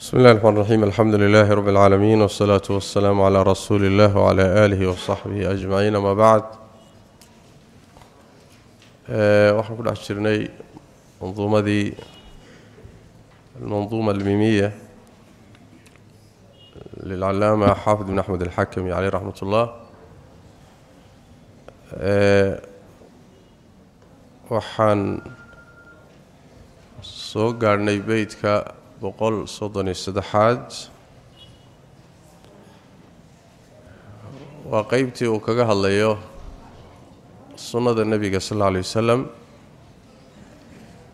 بسم الله الرحمن الرحيم الحمد لله رب العالمين والصلاة والسلام على رسول الله وعلى آله وصحبه أجمعين ما بعد وحنا كل عشريني منظومة ذي المنظومة الميمية للعلامة حافظ بن أحمد الحكم عليه رحمة الله وحن سوغارني بيتك وحن بقول صدني سدحاج وقيبتي وكغه هليو سنة النبي صلى الله عليه وسلم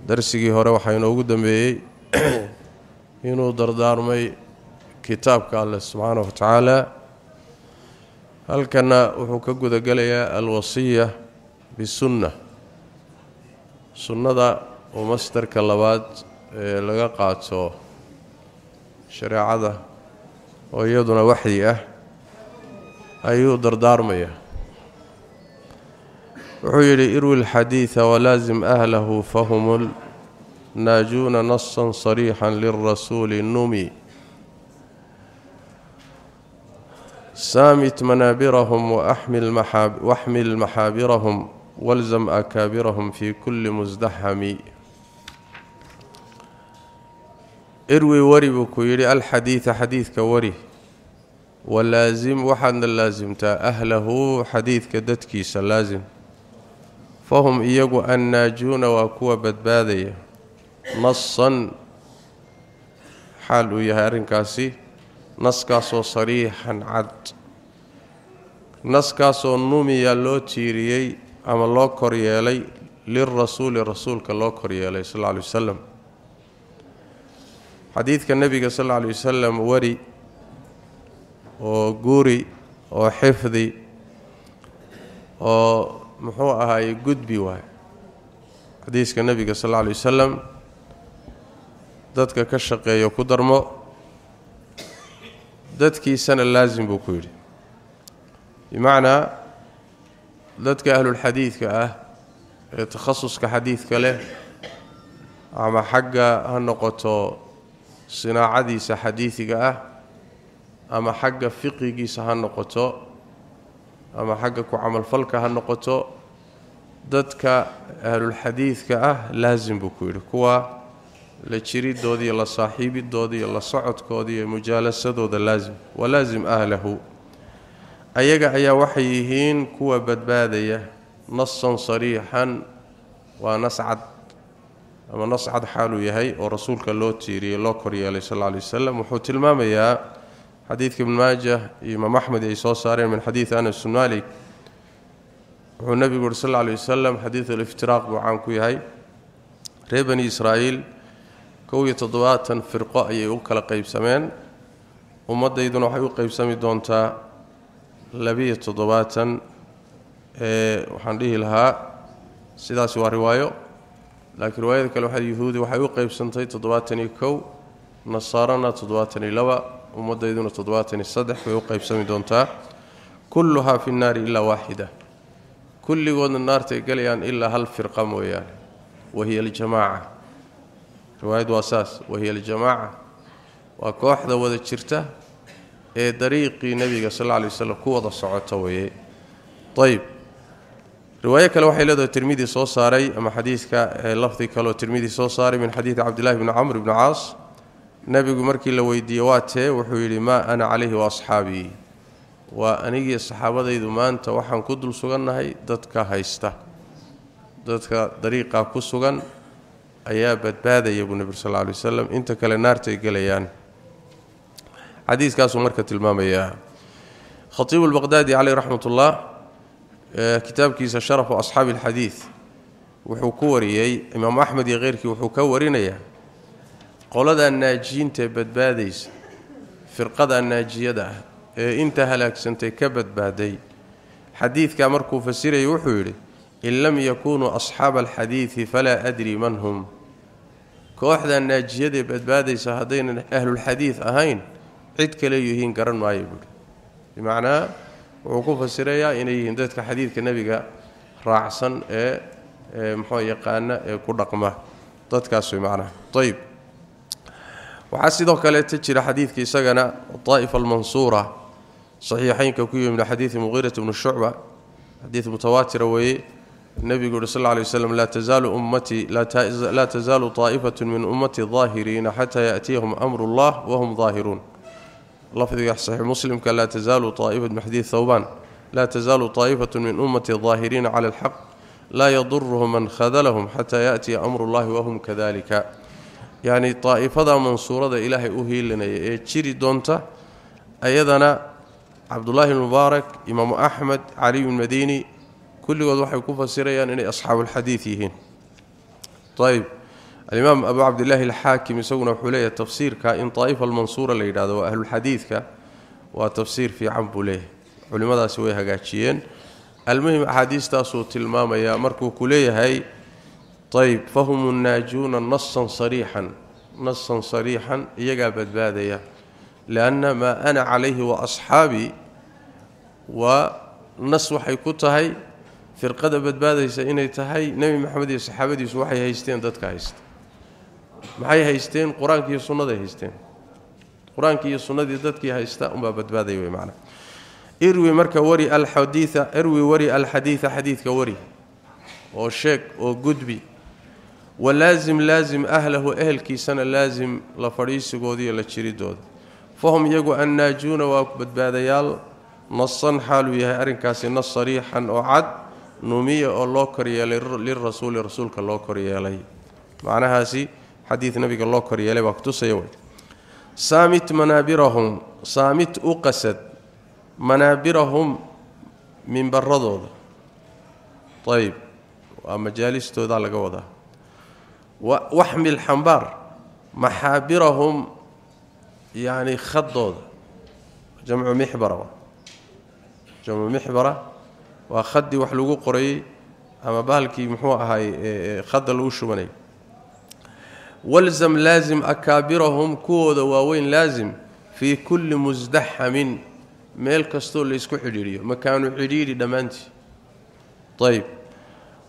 درسي هوره وحين اوو دمبيي انو دردارمي كتاب الله سبحانه وتعالى halkan wuxuu ka gudagalaya alwasiya bisunna sunnada oo masterka labaad laga qaato شريعة ويدنا وحيه آه. ايو دردارميه وحيلي إروي الحديث ولازم أهله فهم ناجون نصا صريحا للرسول النمي سامت منابرهم وأحمل محاب وأحمل محابرهم والزم أكابرهم في كل مزدحم. إروي وري بكويري الحديث حديث كوري ولازم وحن لازمتا أهله حديث كدتكيس لازم فهم ايغو ان ناجون وكو بدباديه نصا حالو يهرن كاسي. نسكا سو صريحا عد. نسكا نومي نوميا لو تيريي. أما لو كوريلي للرسول رسولك لو كوريلي صلى الله عليه وسلم. Xadiidka nebiga sal alla alay wasalam wari oo guri oo xifdi oo muxuu ahaayey gudbi waay xadiiska nebiga sal alla alay wasalam dadka ka shaqeeyo ku darmo dadkiisana laasim buu ku yidhi bimacnaa dadka ahlulxadiidka ah ee takhasuska xadiidka leh ama xagga ha noqoto sinaacadiisa xadiidiga ah ama xagga fiqigiisa ha noqoto ama xagga ku camalfalka ha noqoto dadka ahlulxadiidka ah laasim buu ku yidhi kuwa la jiridooda iyo la saaxiibidooda iyo la socodkooda iyo mujaalasadooda laasim walaasim ahlahu ayaga ayaa waxay yihiin kuwa badbaadaya nasan sariixan waa nas cad ama nas cad xaaluu yahay oo rasuulka loo tiiriyey loo koryeelay sal lla alay wasalam wuxuu tilmaamayaa xadiidka ibn maajah iyo imaam axmed ay soo saareen min xadiidi anas bn malik wuxuu nebigu yuhi sal lla alay wasalam xadiid aliftiraaq buu caan ku yahay reer bani israa'iil kow iyo toddobaatan firqo ayay u kala qeybsameen ummaddayduna waxay u qeybsami doontaa labiyo toddobaatan ee waxaan dhihi lahaa sidaasi waa riwaayo لكن رواية قال واحد يهودي وحيو قيب سنتي تضواتني كو نصارنا تضواتني لو ومديدنا تضواتني صدح ويقيب سمي دونتا. كلها في النار إلا واحدة. كل غون النار تقليان إلا هل فرقة مويان وهي الجماعة. رواية واساس وهي الجماعة. وكوحده ود جيرته اي طريقي نبي صلى الله عليه وسلم كو ود صوتويه طيب. Riwaayo kale waxay leedahay tirmidi soo saaray ama xadiidka lafdi kaleoo tirmidi soo saaray min xadiidi cabdillahi bni camr bni caas nebigu markii la weydiiyey waa tee wuxuu yidhi maa ana calayhi wa asxaabii waa anigii saxaabadaydu maanta waxaan ku dul sugannahay dadka haysta dadka dariiqaa ku sugan ayaa badbaadaya buu nebigu sal alay wasalam inta kale naartay gelayaan xadiiskaasuu marka tilmaamayaa khatiibu lbaqdaadi caleyh raxmat ullah آه، كتاب كيس الشرف أصحاب الحديث. وحكوري إمام أحمد غيرك وحكورينيا قولدا الناجين تبد باديس فرقدا الناجيده آه، إنت هلك سنت كبد بادي حديث كامركو فسيره وحيري إن لم يكونوا أصحاب الحديث فلا أدري من هم. كوحدة الناجية بد بادي شهدين أهل الحديث أهين. عدك كلي قرن ما يقول بمعنى وقوف السرية ان اي هندت حديث النبي راعسن ا مخو يقان رقمة دقما ددكاس معنا طيب وحسيدو كلا تجري حديث كيسغنا الطائفه المنصوره صحيحين كوي من حديث مغيره بن الشعبه حديث متواتر وي النبي صلى الله عليه وسلم لا تزال امتي لا لا تزال طائفه من امتي ظاهرين حتى ياتيهم أمر الله وهم ظاهرون لفظ صحيح مسلم كلا تزال طائفة من حديث ثوبان. لا تزال طائفة من أمتي الظاهرين على الحق. لا يضرهم من خذلهم حتى يأتي أمر الله وهم كذلك. يعني طائفة منصورة إلهي أوهي لنا. إيه، جيري دونتا. ايدنا عبد الله المبارك إمام أحمد علي المديني كل وضوح يكون فسيريا ان أصحاب الحديثين طيب. الإمام أبو عبد الله الحاكم يسون حلية تفسير كائن طائفة المنصورة اللي يدادوا أهل الحديث وتفسير في عم بوليه. علماء سويها هاجاجين المهم أحاديث تاسوت المام يا مركو كلية هي طيب فهم الناجون نصا صريحا نصا صريحا يقع البادية لأن ما أنا عليه وأصحابي ونص وحي كتهي في القدب البادية سإنه تهي نبي محمد يا صحابي يسوحي هايستين ضدك هايستين maxay haysteen qur-aanki iyo sunnaday haysteen qur-aankii iyo sunnadii dadkii haysta unbaa badbaadaya wey macnaa irwi marka wari alxadiia irwi wari alxadiida xadiidka wari oo sheeg oo gudbi walaasim laasim ahlahu ehelkiisana laasim la fadhiisigooda iyo la jiridooda fahum iyagu annaajuuna waa badbaadayaal nasan xaaluu yahay arrinkaasi nas sariixan oo cad numiya oo loo koryeelay lirasuuli rasuulka loo koryeelay macnahaasi حديث نبي الله لو كريه لي وقت سيوي سامت منابرهم سامت أقسد منابرهم من برضود طيب ومجالس تودا لغودا وأحمل حنبر محابرهم يعني خضوض جمع محبرة. جمع محبرة. وخدي وحلوق قري. أما بالكي محوها هاي إيه، إيه، خد لو شبنيه والزم لازم أكابرهم كود واوين لازم في كل مزدحم ميل اللي اسكو خيريو مكانو خيريري دمانت طيب.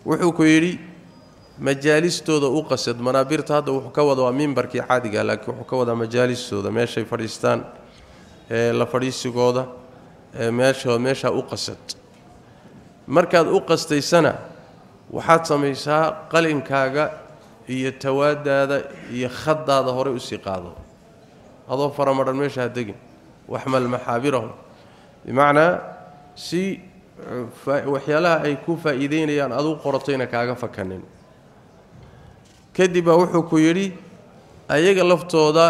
وحو كيري مجالستودا أو قصد. منابرتا هدا وحو كودا منبركي عاديغا لكن وحو كودا مجالستودا ميشي فريستان لا فريسغودا ميشا إيه، إيه، ميشا أو قصد. marka aad u qastaysana waxaad sameysaa qalinkaaga iyo tawaadaada iyo khadaada horey usii qaado adoo faramadhan meesha ha degin waxmal maxaabirahum bimacnaa si waxyaalaha ay ku faa'iideynayaan aduu qoratoyna kaaga fakanin kadib baa wuxuu ku yidhi ayaga laftooda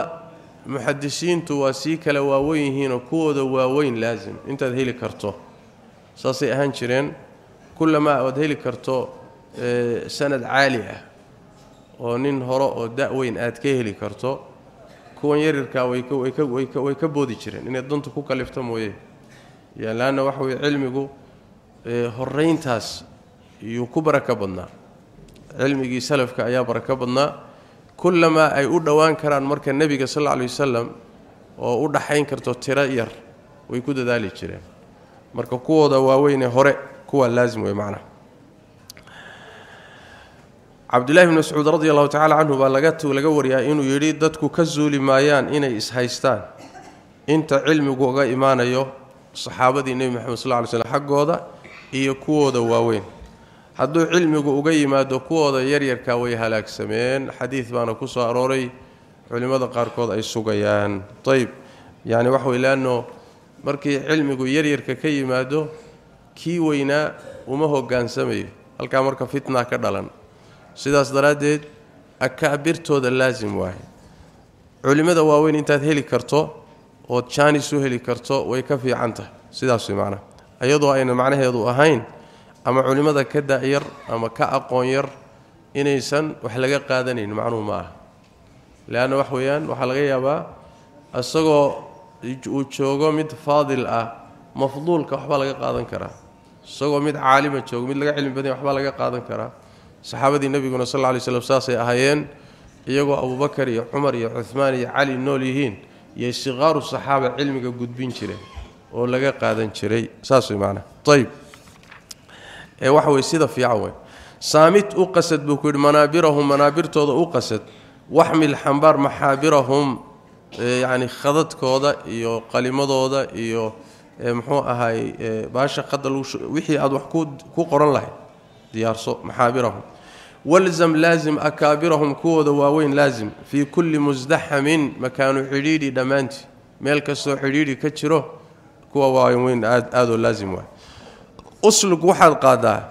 muxadisiintu waa sii kala waaweyn yihiinoo kuwooda waaweyn laasim intaad heli karto saasay ahaan jireen kullamaa aad heli karto sanad caali ah oo nin hore oo da-weyn aad ka heli karto kuwan yarirkaa way ka boodi jireen inay dantu ku kalifto mooye laanna waxa weye cilmigu horeyntaas iyuu ku barako badnaa cilmigii salafka ayaa barako badnaa kullamaa ay u dhowaan karaan marka nebiga sal alla lay wasalam oo u dhaxayn karto tiro yar way ku dadaali jireen marka kuwooda waaweynee hore kuwaa laazim wey macnaha cabdullahi bn mascuud radi allahu tacala canhu baa laga wariyaa inuu yidhi dadku ka zuuli maayaan inay ishaystaan inta cilmigu uga imaanayo saxaabadii nebi moxamed sal ly slm xaggooda iyo kuwooda waaweyn hadduu cilmigu uga yimaado kuwooda yaryarkaa way halaagsameen xadiid baana ku soo arooray culimmada qaarkood ay sugayaan ayb yani waxa wey leanno markii cilmigu yaryarka ka yimaado kii weynaa uma hogaansamayo halkaa marka fitna ka dhalan sidaas daraaddeed akaabirtooda laasim waaye culimmada waaweyn intaad heli karto ood jaanis u heli karto way ka fiican tahay sidaas way macnaha iyadoo ayna macnaheedu ahayn ama culimmada ka da-yar ama ka aqoon yar inaysan wax laga qaadanayn macnuhu ma aha leanna wax weeyaan waxaa laga yaabaa isagoo uu joogo mid faadil ah mafduulka waxbaa laga qaadan karaa isagoo mid caalima joogo mid laga cilmi badanya waxbaa laga qaadan karaa saxaabadii nebiguna sal ly slm saasay ahaayeen iyagoo abubakar iyo cumar iyo cuhmaan iyo cali nool yihiin iyo siqaaru saxaaba cilmiga gudbin jireen oo laga qaadan jiray saas way macnaha ayb ee waxa wey sida fiican wey saamit u qasad buu ku yidhi manaabirahum manaabirtooda u qasad waxmil xambaar maxaabirahum yacni khadadkooda iyo qalimadooda iyo muxuu ahaay baasha qada wixii aad wax ku qoran lahayd ديار صو محابرهم. والزم لازم أكابرهم كود واوين لازم. في كل مزدحم مكان حريري دمانت ملك سو حريري كجرو كو واوين آدو لازم اسلق واحد قادا.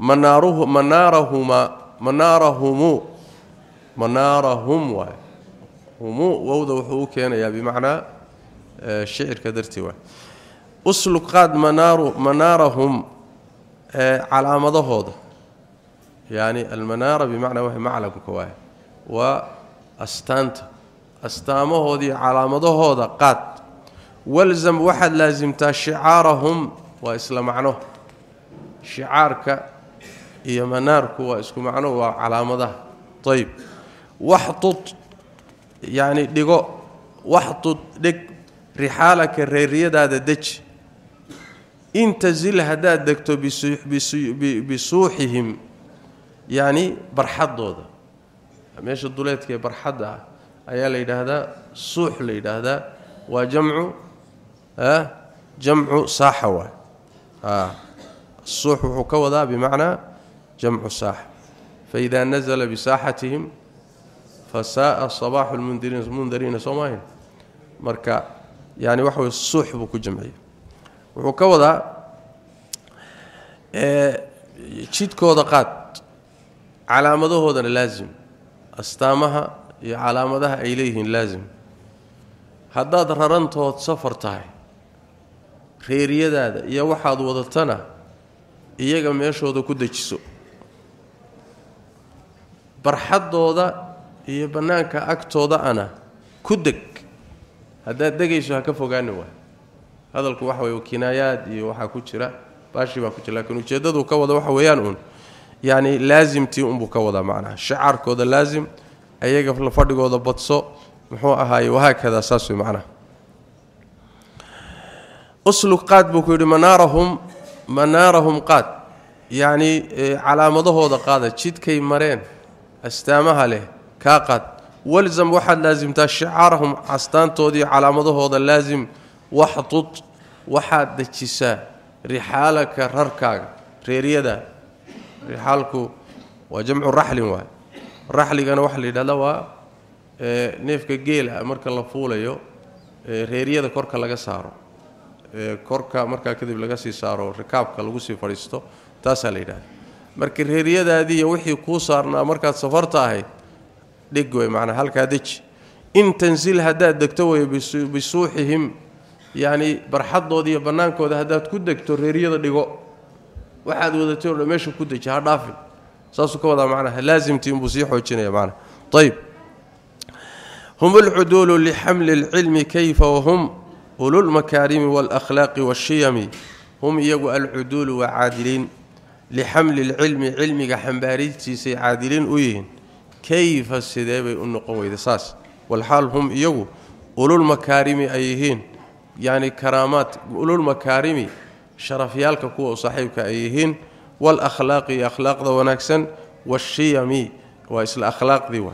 مناره منارهما منارهم منارهم هم ووضوحه كينيا بمعنى آه، الشعر كدرتي اسلق قاد منار منارهم almanaara bimacnaa wa maclamka waay waa astaanta astaamahoodii calaamadahooda qaad walzam waxaad laasimtaa shicaarahum waa isla macno shicaarka iyo manaarku waa isku macno waa calaamadaha ayb waxtud yacni dhigo waxtud dheg rixaalaka reeryadaada deji إن تزل هدا دكتو بسوح بسوحهم يعني برحض هذا مش الدولات كي برحض أيا ليد هذا سوح ليد هذا وجمع ها؟ جمع صاحوة ها؟ الصوح ذا بمعنى جمع ساح. فإذا نزل بساحتهم فساء الصباح المنذرين المنذرين صومين مركا يعني وحو الصوح بك جمعيه wuxuu ka wadaa jidkooda qaad calaamadahoodana laazim astaamaha iyo calaamadaha ay leeyihiin laazim. Haddaad rarantood safar tahay reeryadaada iyo waxaad wadatana iyaga meeshooda ku dejiso. Barxaddooda iyo bannaanka agtooda ana ku deg. Haddaad degayso ha ka fogaani waay hadalku waxa weye kinaayaad iyo waxaa ku jira baashi baa ku jira lakiin ujeeddaduu ka wada waxa weeyaan uun yacni laasimtii unbuu ka wadaa macnaha shacaarkooda laasim ayaga la fadhigooda badso muxuu ahaaye wahaakada saas wey macnaha uslug qaad buu ku yidhi manaarahum manaarahum qaad yacnii calaamadahooda qaada jidkay mareen astaamaha leh kaa qaad walzam waxaad laasimtaa shicaarahum astaantoodii calaamadahooda laasim waxtud waxaad dejisaa rixaalaka rarkaaga reeryada rixaalku waa jamcu raxlin waay raxligana waxaa la yidhahdaa waa neefka geela marka la fuulayo reeryada korka laga saaro korka markaa kadib laga sii saaro rikaabka lagu sii fadhiisto taasaa la yidhahda marka reeryadaadiiyo wixii kuu saarnaa markaad safarta ahayd dhig wey macnaa halkaa deji in tansil haddaad degto wey bisuuxihim yacni barxaddooda iyo bannaankooda haddaad ku degto reeryada dhigo waxaad wadatay o dhan meesha ku deji ha dhaafin saasuu ka laasimtii inbuu sii xoojinaya macnaha ayb hum alcuduulu lixamli اlcilmi kayfa wahum ululmakaarimi wاlakhlaaqi waاshiyami hum iyagu alcuduulu waa caadiliin lixamli اlcilmi cilmiga xambaaristiisay caadiliin u yihiin kayfa sidee bay u noqon weyda saas walxaal hum iyagu ululmakaarimi ay yihiin يعني كرامات قولوا المكارم شرفيالك كو صاحبك أيهين والأخلاق أخلاق ذو نكسن والشيمي وايس الأخلاق ذو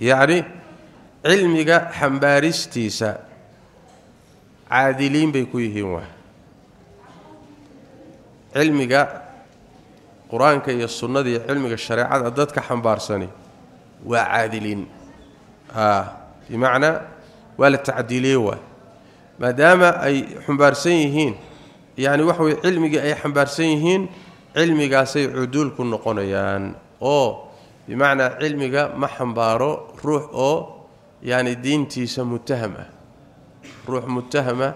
يعني علمك حمبارستيسا عادلين بيكو يهين علمك قرآن يا السنة يا علمك الشريعة ددك حنبارساني وعادلين. آه بمعنى ولا تعديليه maadaama ay xambaarsan yihiin yacni waxa weye cilmigii ay xambaarsan yihiin cilmigaasay cuduul ku noqonayaan oo bimacnaa cilmiga ma xambaaro ruux oo yacni diintiisa mutaham ah ruux mutahama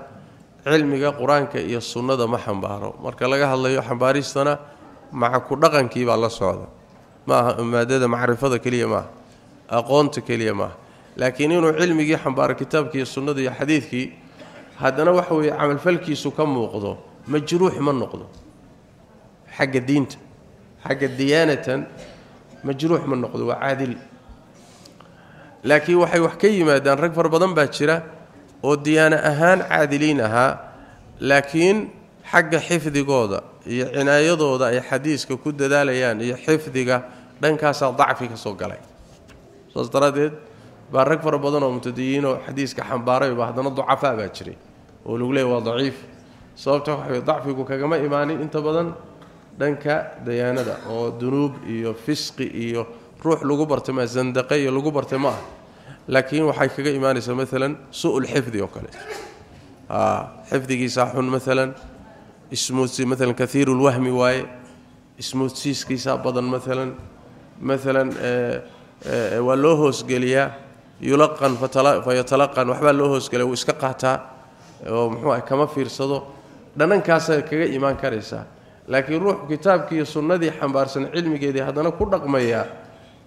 cilmiga qur-aanka iyo sunnada ma xambaaro marka laga hadlayo xambaaristana maca ku dhaqankii baa la socda ma aha maadada macrifada keliya maaha aqoonta keliya maaha laakiin inuu cilmigii xambaaro kitaabkii sunnada iyo xadiidkii haddana waxa weeye camalfalkiisu ka muuqdo majruux ma noqdo xagga diinta xagga diyaanatan majruux ma noqdo waa caadil laakiin waxay wax ka yimaadaan rag far badan baa jira oo diyaano ahaan caadiliin ahaa laakiin xagga xifdigooda iyo cinaayadooda ay xadiiska ku dadaalayaan iyo xifdiga dhankaasaa dacfi ka soo galay saas daraaddeed baa rag fara badan oo mubtadiyiinoo xadiiska xambaarayba haddana ducafaa baa jiray oo lagu leeyay waa daciif sababta waxa dacfigu kagama imaanin inta badan dhanka dayaanada oo dunuub iyo fisqi iyo ruux lagu bartay ma zandaqe iyo lagu bartay ma ah laakiin waxay kaga imaanaysaa maalan su-ul xifdi oo kale xifdigiisaa xun maalan ismuudsi maalan kaiiru lwahmi waaye ismuudsiiskiisaa badan maalan loo hoosgeliyaa yulaqan fayatalaqan waxbaa loo hoosgelaya wuu iska qaataa oo muxuu ah kama fiirsado. Dhanankaasa kaga imaan karaysaa. Laakiin ruux kitaabkii iyo sunnadii xambaarsan cilmigeedii haddana ku dhaqmaya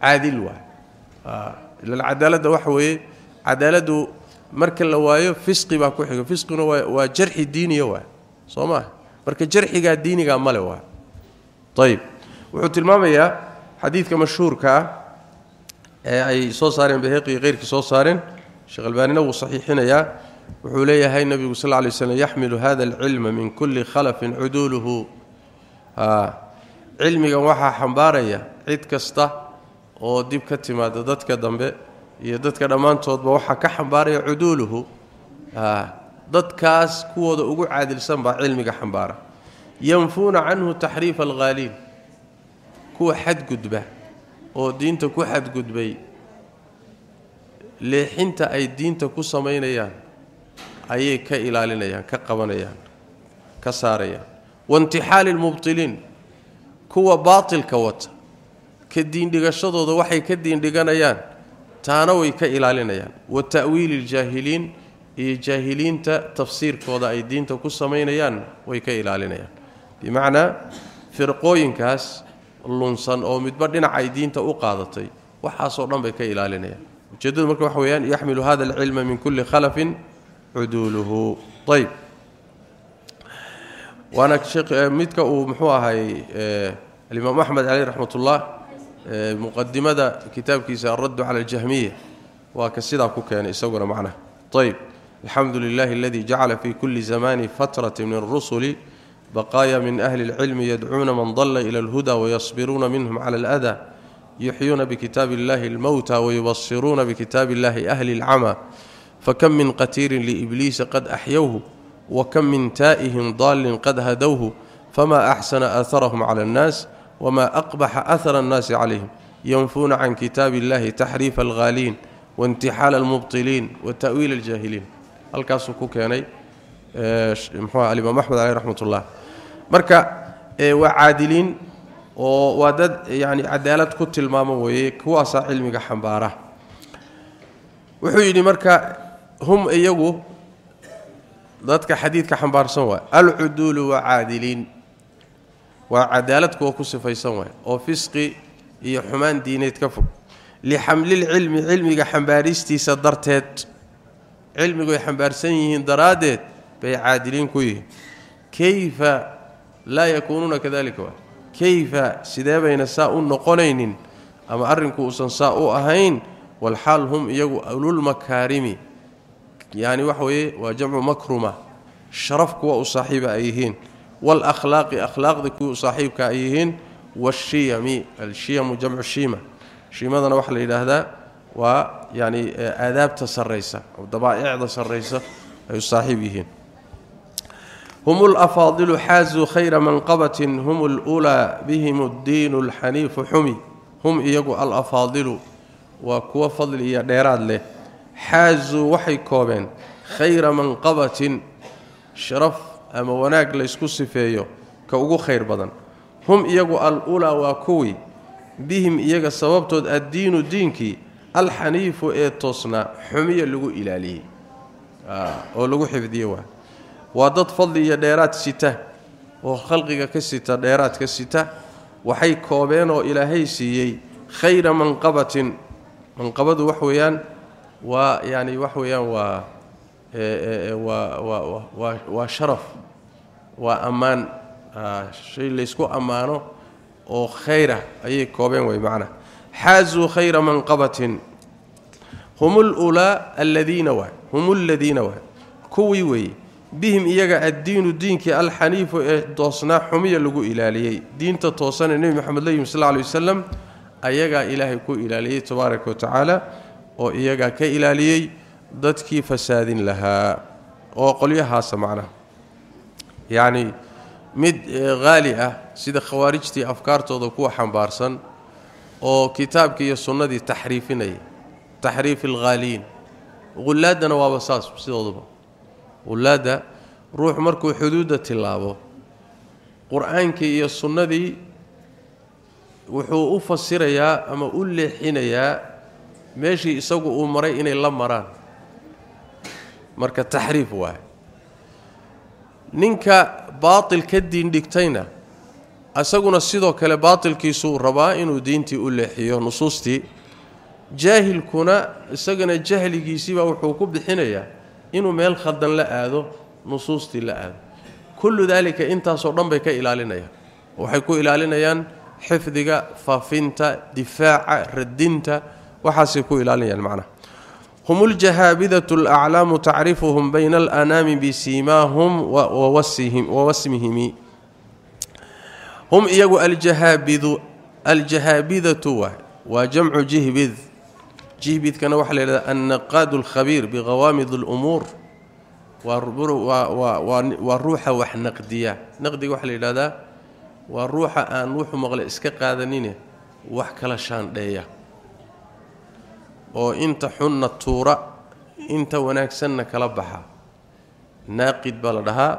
caadil waay ila cadaaladda waxa weeye cadaaladdu marka la waayo fisqi baa ku xiga. Fisqiguna waa waa jarxi diiniya waay soo maa marka jarxigaa diinigaa male waay ayib wuxuu tilmaamayaa xadiiska mashhuurka ah ee ay soo saareen baheqi keyrkii soo saareen. Sheekh wuu saxiixinayaa وعليه هي النبي صلى الله عليه وسلم يحمل هذا العلم من كل خلف عدوله ah cilmi waxaa xambaaraya cid kasta. oo dib ka timaada dadka dambe iyo dadka dhammaantood baa waxaa ka xambaaraya عدوله ah dadkaas kuwooda ugu caadilsan baa cilmiga xambaara ينفون عنه تحريف الغالين. كو حد قدبه أو دينته كو حد قدبي لحينت أي دينته كو سمينيان. Ayay ka ilaalinayaan ka qabanayaan ka saarayaan waintixaali lmubtiliin kuwa baatilka wata ka diindhigashadooda waxay ka diindhiganayaan taana way ka ilaalinayaan wa ta'wiili ljaahiliin iyo jaahiliinta tafsiirkooda ay diinta ku samaynayaan way ka ilaalinayaan bimacnaa firqooyinkaas lunsan oo midba dhinac ay diinta u qaadatay waxaasoo dhan bay ka ilaalinayaan ujeeddadu marka waxa weeyaan yaxmilu hada alcilma min kulli khalafin عدوله. طيب. وأنا شيخ آه، ميدك ومحو هي آه، الإمام أحمد عليه رحمة الله آه، مقدمة كتاب كيس الرد على الجهمية. وكسيدا كو كان يعني اسوغنا معنا. طيب. الحمد لله الذي جعل في كل زمان فترة من الرسل بقايا من أهل العلم يدعون من ضل إلى الهدى ويصبرون منهم على الأذى يحيون بكتاب الله الموتى ويبصرون بكتاب الله أهل العمى. فكم من قتير لإبليس قد أحيوه وكم من تائه ضال قد هدوه فما أحسن آثرهم على الناس وما أقبح أثر الناس عليهم. ينفون عن كتاب الله تحريف الغالين وانتحال المبطلين وتأويل الجاهلين. الكاسو كوكاني امحو علي محمد عليه رحمة الله. مركا إيه، وعادلين aadilin يعني wadad yani cadaalad ku tilmaamo weey kuwaas cilmiga xambaara cadaalad kuwa ku sifaysan waay oo fisqi iyo xumaan diineed ka fog lixamlilcilmi cilmiga xambaaristiisa darteed cilmigu ay xambaarsan yihiin daraaddeed bay caadiliin ku yihiin kayfa laa yakuunuuna kadalika waay kayfa sidee bayna saa u noqonaynin ama arrinku uusan saa u ahayn walxaal hum iyagu ululmakaarimi يعني وحوي وجمع مكرمة. الشرف كو صاحب أيهين. والأخلاق اخلاقك وصاحبك ايهين والشيم الشيم جمع الشيمة. شيمة نوح الاله ذا ويعني آه، آداب تسريسة. أو ضبائع تسريسة أي صاحبيهن هم الأفاضل حازوا خير منقبة. هم الأولى بهم الدين الحنيف حمي. هم يجو الأفاضل. وكو فضل يا له xaazuu waxay koobeen khayra manqabatin sharaf ama wanaag laysku sifeeyo ka ugu khayr badan. Hum iyagu al-ulaa waa kuwii bihim iyaga sababtood addiinu diinkii alxaniifu ee toosnaa xumiya lagu ilaaliyey. Oo lagu xifdiye waa. Waa dad fadli iyo dheeraad sita oo khalqiga ka sita dheeraad ka sita waxay koobeen oo ilaahay siiyey khayra manqabatin. Manqabadu wax weeyaan waa yani wax weeyaan waa waa waa sharaf waa ammaan shay laysku ammaano oo khayra ayay koobeen way macnaa xaazuu khayra manqabatin hum lulaa aladiina waay hum ladiina waay kuwii weeye bihim iyaga addiinu diinkii alxaniifu ee toosnaa xumiya lagu ilaaliyey diinta toosane nebi moxamed la yimi sal oo iyagaa ka ilaaliyey dadkii fasaadin lahaa oo qolyahaasa macnaha yacni mid haali ah sida khawaarijtii afkaartooda kuwa xambaarsan oo kitaabkii iyo sunnadii taxriifinaya taxriif alghaaliin hullaaddana waaba saas sidooduba hullaadda ruux markuu xuduudda tillaabo qur-aankii iyo sunnadii wuxuu u fasirayaa ama u leexinayaa meeshii isagu uu maray inay la maraan marka taxriif waaye ninka baatil ka diindhigtayna isaguna sidoo kale baatilkiisuu rabaa inuu diintii u leexiyo nusuustii jaahilkuna isagana jahligiisiibaa wuxuu ku bixinayaa inuu meel khaldan la aado nusuustii la aado kullu daalika intaasoo dhan bay ka ilaalinayaan waxay ku ilaalinayaan xifdiga faafinta difaaca radinta وحاسي إلى الىني المعنى. هم الجهابذة الأعلام تعرفهم بين الأنام بسيماهم ووسهم ووسمهم. هم ايغو الجهابذ الجهابذة وجمع جهبذ. جهبذ كان وحل النقاد الخبير بغوامض الأمور والروح وحنقديا نقدي وحل إلى ذا. والروح آن روح مغلى اسك قادنينه وح كلا شان دهيا oo inta xunna tuura inta wanaagsanna kala baxa naaqid baa la dhahaa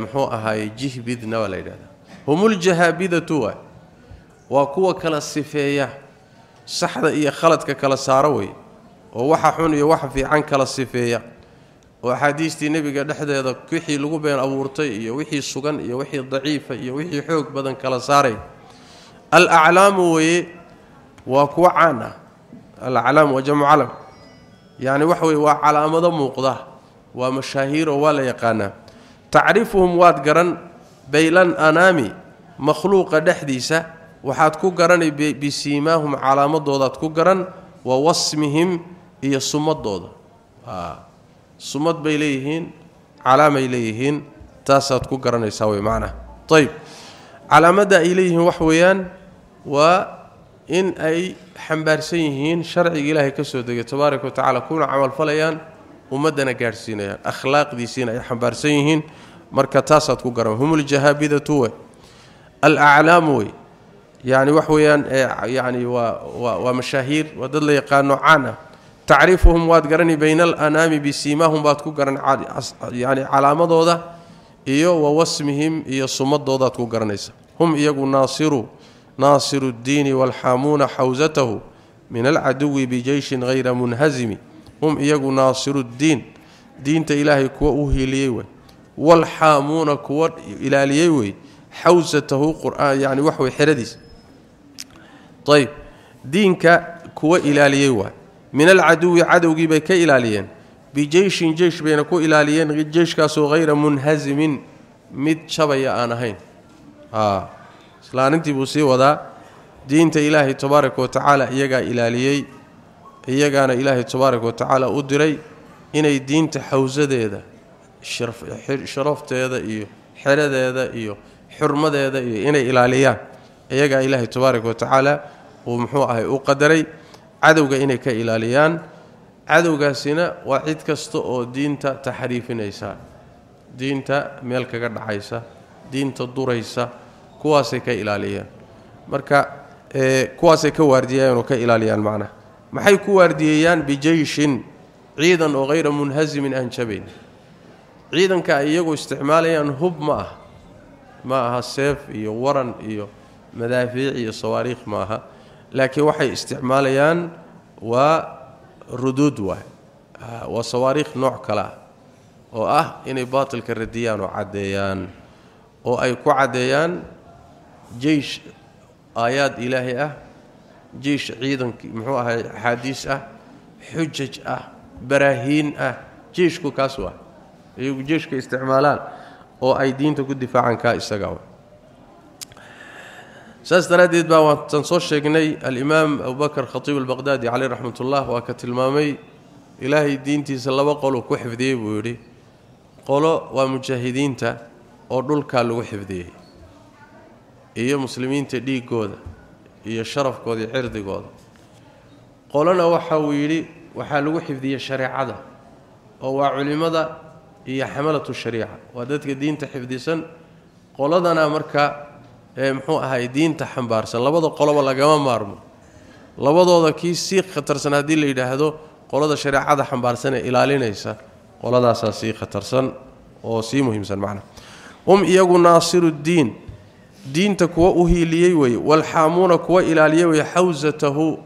muxuu ahaaye jihbidna waa la yidhahdaa humuljahaabidatu waay waa kuwa kala sifeeya saxda iyo khaladka kala saaro wey oo waxa xun iyo waxa fiican kala sifeeya oo axaadiistii nebiga dhexdeeda wixii lagu been abuurtay iyo wixii sugan iyo wixii daciifa iyo wixii xoog badan kala saaray alaclaamu weye waa kuwa caan ah العلم وجمع علم. يعني وحوي وعلامه موقده ومشاهير ولا يقانا. تعرفهم واد قرن بيلن أنامي مخلوق دحديسا وحات كو قرن بسيماهم علامدودات كو قرن ووسمهم هي صمدود آه. صمت بيليهن علامة اليهن تاسات كو قرن يساوي معنا طيب. على مدى إليه وحويان. وإن أي xambaarsan yihiin sharciga ilaahay ka soo degay tabaaraka wa tacala kuna camalfalayaan ummaddana gaadhsiinayaan akhlaaqdiisiina ay xambaarsan yihiin marka taasaad ku garan humuljahaabidatu we alaclaamu wey yani wax weeyaan yani waa waa mashaahiir waa dad la yaqaano caan ah tacrifuhum waad garani bayna alanaami bisiimaahum baad ku garan yani calaamadooda iyo wa wasmihim iyo sumadoodaad ku garanaysa hum iyagu naasiru ناصر الدين والحامون حوزته من العدو بجيش غير منهزم. هم يغو ناصر الدين. دينت إلهي كو أوهي ليوي. والحامون كو إلى ليوي. حوزته قرآن يعني وحوي خرديس طيب دينك كو إلى ليوي. من العدو عدو بك إلى ليين. بجيش جيش بينك إلى ليين. جيش كاسو غير منهزم. مد أنا هين آه. Isla arrintii buu sii wadaa diinta ilaahay tabaaraka wa tacaala iyagaa ilaaliyey iyagaana ilaahay tabaaraka wa tacaala u diray inay diinta xawsadeeda sharafteeda iyo xeradeeda iyo xurmadeeda iyo inay ilaaliyaan iyagaa ilaahay tabaaraka wa tacaala uu muxuu ahay u qadaray cadowga inay ka ilaaliyaan cadowgaasina waa cid kasta oo diinta taxriifinaysa diinta meel kaga dhacaysa diinta duraysa kuwaasay ka ilaaliyaan marka kuwaasay ka waardiyayan oo ka ilaaliyaan macnaha maxay ku waardiyeeyaan bijeyshin ciidan oo hayra munhasimin aan jabayn ciidanka ay iyagu isticmaalayaan hub ma aha ma aha seef iyo waran iyo madaafiic iyo sawaariikh ma aha laakiin waxay isticmaalayaan waa ruduud waay waa sawaariikh nooc kale ah oo ah inay baatilka radiyaan oo caddeeyaan oo ay ku caddeeyaan جيش آيات إلهية أه، جيش عيدا محوها حديثة أه، حجج أه براهين أه جيش كاسوة جيش كاستعمالان أو أي دين تكون دفاعا كاستقاوة سأستردد بأو تنصو الشيقني الإمام أبو بكر خطيب البغدادي عليه رحمة الله وكتل مامي إلهي دين تيسل وقلو كحف ديب ويري قلو ومجاهدين تا أو دول كالو كحف ديب iyo muslimiinta dhiigooda iyo sharafkooda iyo cirdigooda qolana waxa uu yidhi waxaa lagu xifdiyey shareecada oo waa culimmada iyo xamalatu shariica waa dadka diinta xifdisan qoladana marka muxuu ahay diinta xambaarsan labada qoloba lagama maarmo labadooda kii sii khatarsan haddii la yidhaahdo qolada shareecada xambaarsan ee ilaalinaysa qoladaasaa sii khatarsan oo sii muhiimsan macnaha hum iyagu naasiruddiin دين و اوهي وي والحامون كو إلى ليي وي حوزته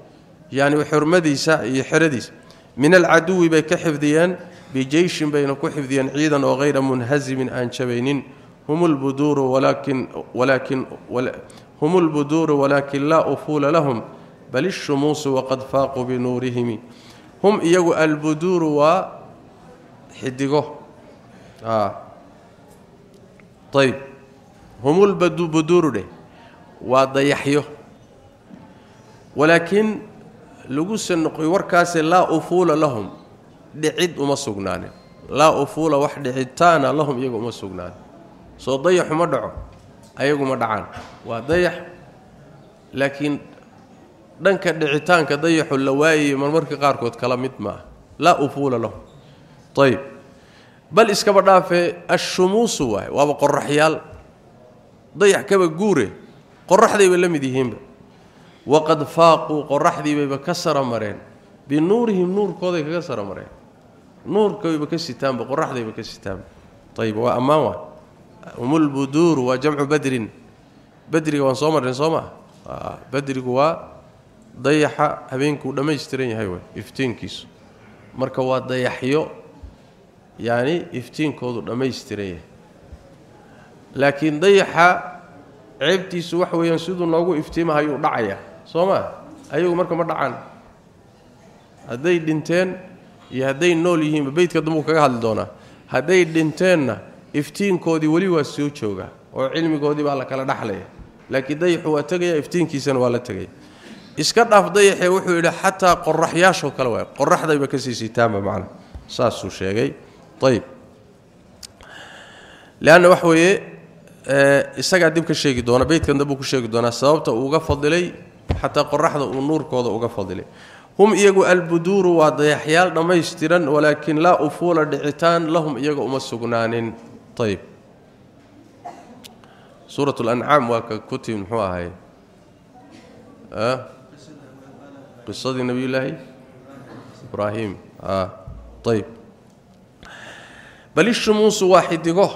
يعني حرمديسا يحرديس. من العدو بكحف ديان بجيش بين كحف ديان عيدا وغير منهزم ان شبين هم البدور ولكن ولكن ولا هم البدور ولكن لا أفول لهم بل الشموس وقد فاقوا بنورهم. هم ايغ البدور و حدقه آه. طيب. Walaakiin lagu sanoqoy warkaase laa ufuula lahum dhicid uma sugnaanin laa ufuula wax dhicitaana lahum iyagu uma sugnaanin soo dayaxu ma dhaco ayagu ma dhacaan waa dayax laakiin dhanka dhicitaanka dayaxu la waayayo marmarka qaarkood kala mid maaha laa ufuula lahum ayb bal iskaba dhaafee ashumuusu waay waaba qoraxyaal ضيع كبا غوره قرخدي ولا مديهم وقد فاقوا قرخدي وبكسر مرين. بنورهم نور كودي كسر مرين. نور كوي بكستان بقرخدي بكستان طيب واماوا ام البدور وجمع بدر. بدر وصمر صوما آه، بدر هو ضيح هبينكو دمهشترين هي وافتينكيس marka waa dayaxyo yaani iftiinkoodu dhameystiray laakiin dayaxa ceebtiisu waxa weeyaan siduu noogu iftiimahayuu dhacayaa soo maa ayagu marka ma dhacaan hadday dhinteen iyo hadday nool yihiinba beydka dambuu kaga hadli doonaa hadday dhinteenna iftiinkoodii weli waa soo joogaa oo cilmigoodii baa la kala dhaxlaya laakiin dayaxu waa tegaya iftiinkiisana waa la tegaya iska dhaaf dayaxee wuxuu yidhi xataa qoraxyaashoo kale waay qoraxdayba kasii sitaanba macna saasuu sheegay ayb leanna waxa weeye isagaa dib ka sheegi doona beydkan dambuu ku sheegi doonaa sababta uu uga fadilay xataa qoraxda uu nuurkooda uga fadilay hum iyagu albuduuru waa dayaxyaal dhammaystiran walaakin laa ufuula dhicitaan lahum iyaga uma sugnaanin ayb suurat lancaam waa ka ku timi muxuu ahay qisadii nabiyullaahi ibraahim ayb bal ishumuusu waa xidigo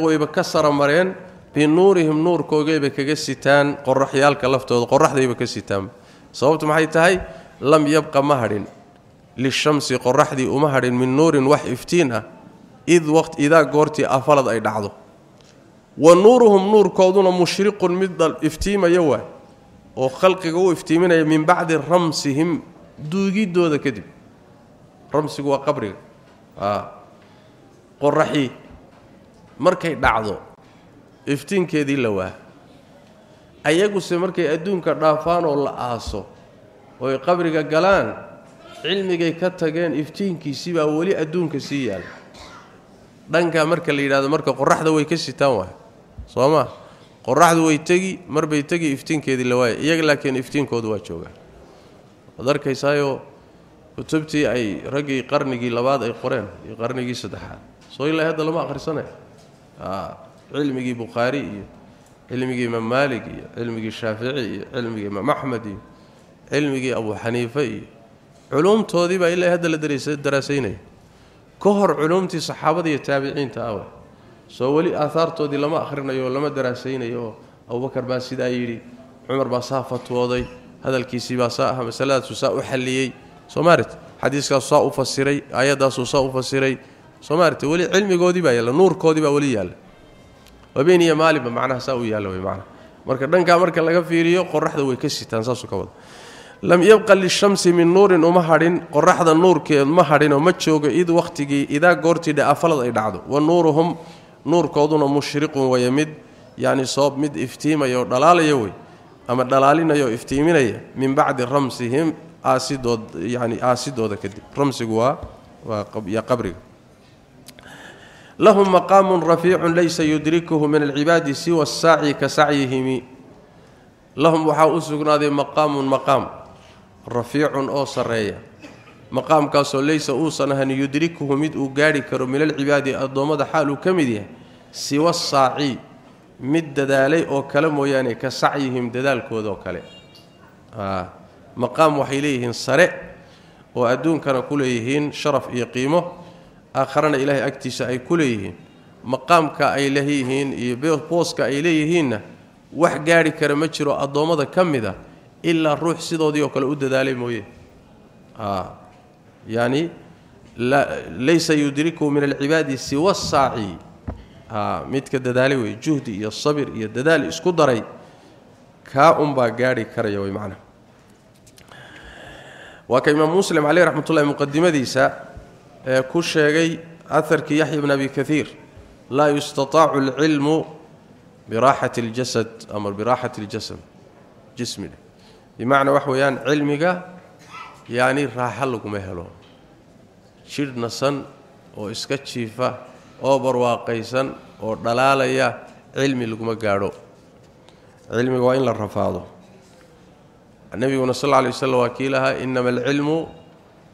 wayba ka sara mareen binuurihim nuurkoogayba kaga sitaan qoraxyaalka laftooda qoraxdayba ka sitaan sababtu maxay tahay lam yabqa ma hadhin lishamsi qoraxdii uma hadhin min nuurin wax iftiin ah id waqt idaa goortii afalad ay dhacdo wa nuuruhum nuurkooduna mushriqun mid iftiimaya waay oo khalqiga u iftiiminaya min bacdi ramsihim duugidooda kadib ramsigu waa qabriga qoraxii markay dhacdo iftiinkeedii la waa ayaguse markay adduunka dhaafaan oo la aaso ooy qabriga galaan cilmigay ka tageen iftiinkiisii baa weli adduunka sii yaalla dhankaa marka la yidhahdo marka qoraxda way ka sitaan waay. Soo maa qoraxdu way tegi marbay tegi iftiinkeedii la waaya iyaga laakiin iftiinkoodu waa joogaa. Waad arkaysaayoo kutubtii ay raggii qarnigii labaad ay qoreen iyo qarnigii saddexaad soo ilaa hadda lama akhrisanay cilmigii bukhaari iyo cilmigii imaam maalig iyo cilmigii shaafici iyo cilmigii imaam axmed iyo cilmigii abu xaniife iyo culuumtoodii baa ilaa hadda la daraasaynaya ka hor culuumtii saxaabada iyo taabiciinta ah soo weli aahaartoodii lama akhrinayo oo lama daraasaynayo oo abubakar baa sidaa yidhi cumar baa saa fatwooday hadalkiisii baa saa ah masaladaasuu saa u xalliyey soomaarit xadiiskaasuu saa u fasiray aayaddaasuu saa u fasiray soomaarit weli cilmigoodii baa yaalla nuurkoodii baa weli yaalla habeen iyo maalinba macnaha saa u yaalla wey macnaha marka dhankaa marka laga fiiriyo qoraxda way ka sitaan saasuu ka wada lam yabqa lishamsi min nuurin uma hadhin qoraxda nuurkeed ma hadhinoo ma joogo id wakhtigii idaa goortii dhe afalad ay dhacdo wa nuuruhum nuurkooduna mushriqun waya mid yacni soob mid iftiimaya oo dhalaalaya ama dhalaalinaya oo iftiiminaya min bacdi ramsihim aasidood yani aasidooda kadib ramsigu waa waa qabriga lahum maqaamun rafiicun laysa yudrikuhu min alcibaadi siwa asaaci ka sacyihimi lahum waxaa u sugnaaday maqaamun maqaam rafiicun oo sarreeya maqaamkaasoo laysa uusan ahan yudrikuhu mid uu gaadhi karo min alcibaadi addoommada xaal uu ka mid yahay siwa saaci mid dadaalay oo kale mooyaane ka sacyihim dadaalkoodoo kale maqaam waxay leeyihiin sare oo adduunkana ku leeyihiin sharaf ee aakhirana ilaahay agtiisa ay ku leeyihiin. maqaamka ay leeyihiin ee booska ay leeyihiin. wax gaari kara ma ilaa ruux sidoodii oo kale u dadaalay mooyee. آه. يعني لا ليس يدرك من العباد سوى الصاعي آه. متك دالاي جهدي يا صبر يا دالي اسكو دري كا أم با غاري كر يوي معناه وكما مسلم عليه رحمة الله مقدمته آه، كو شيغي اثر يحيى بن أبي كثير لا يستطاع العلم براحة الجسد أمر براحة الجسم جسمنا. بمعنى وحيان يعني علمك يعني راحة لكم اهله شيرنا سن أو اسكتشيفا أو برواقيسن أو علمي لكم غاړو علمي وين للرفاضه النبي صلى الله عليه وسلم وكيلها إنما العلم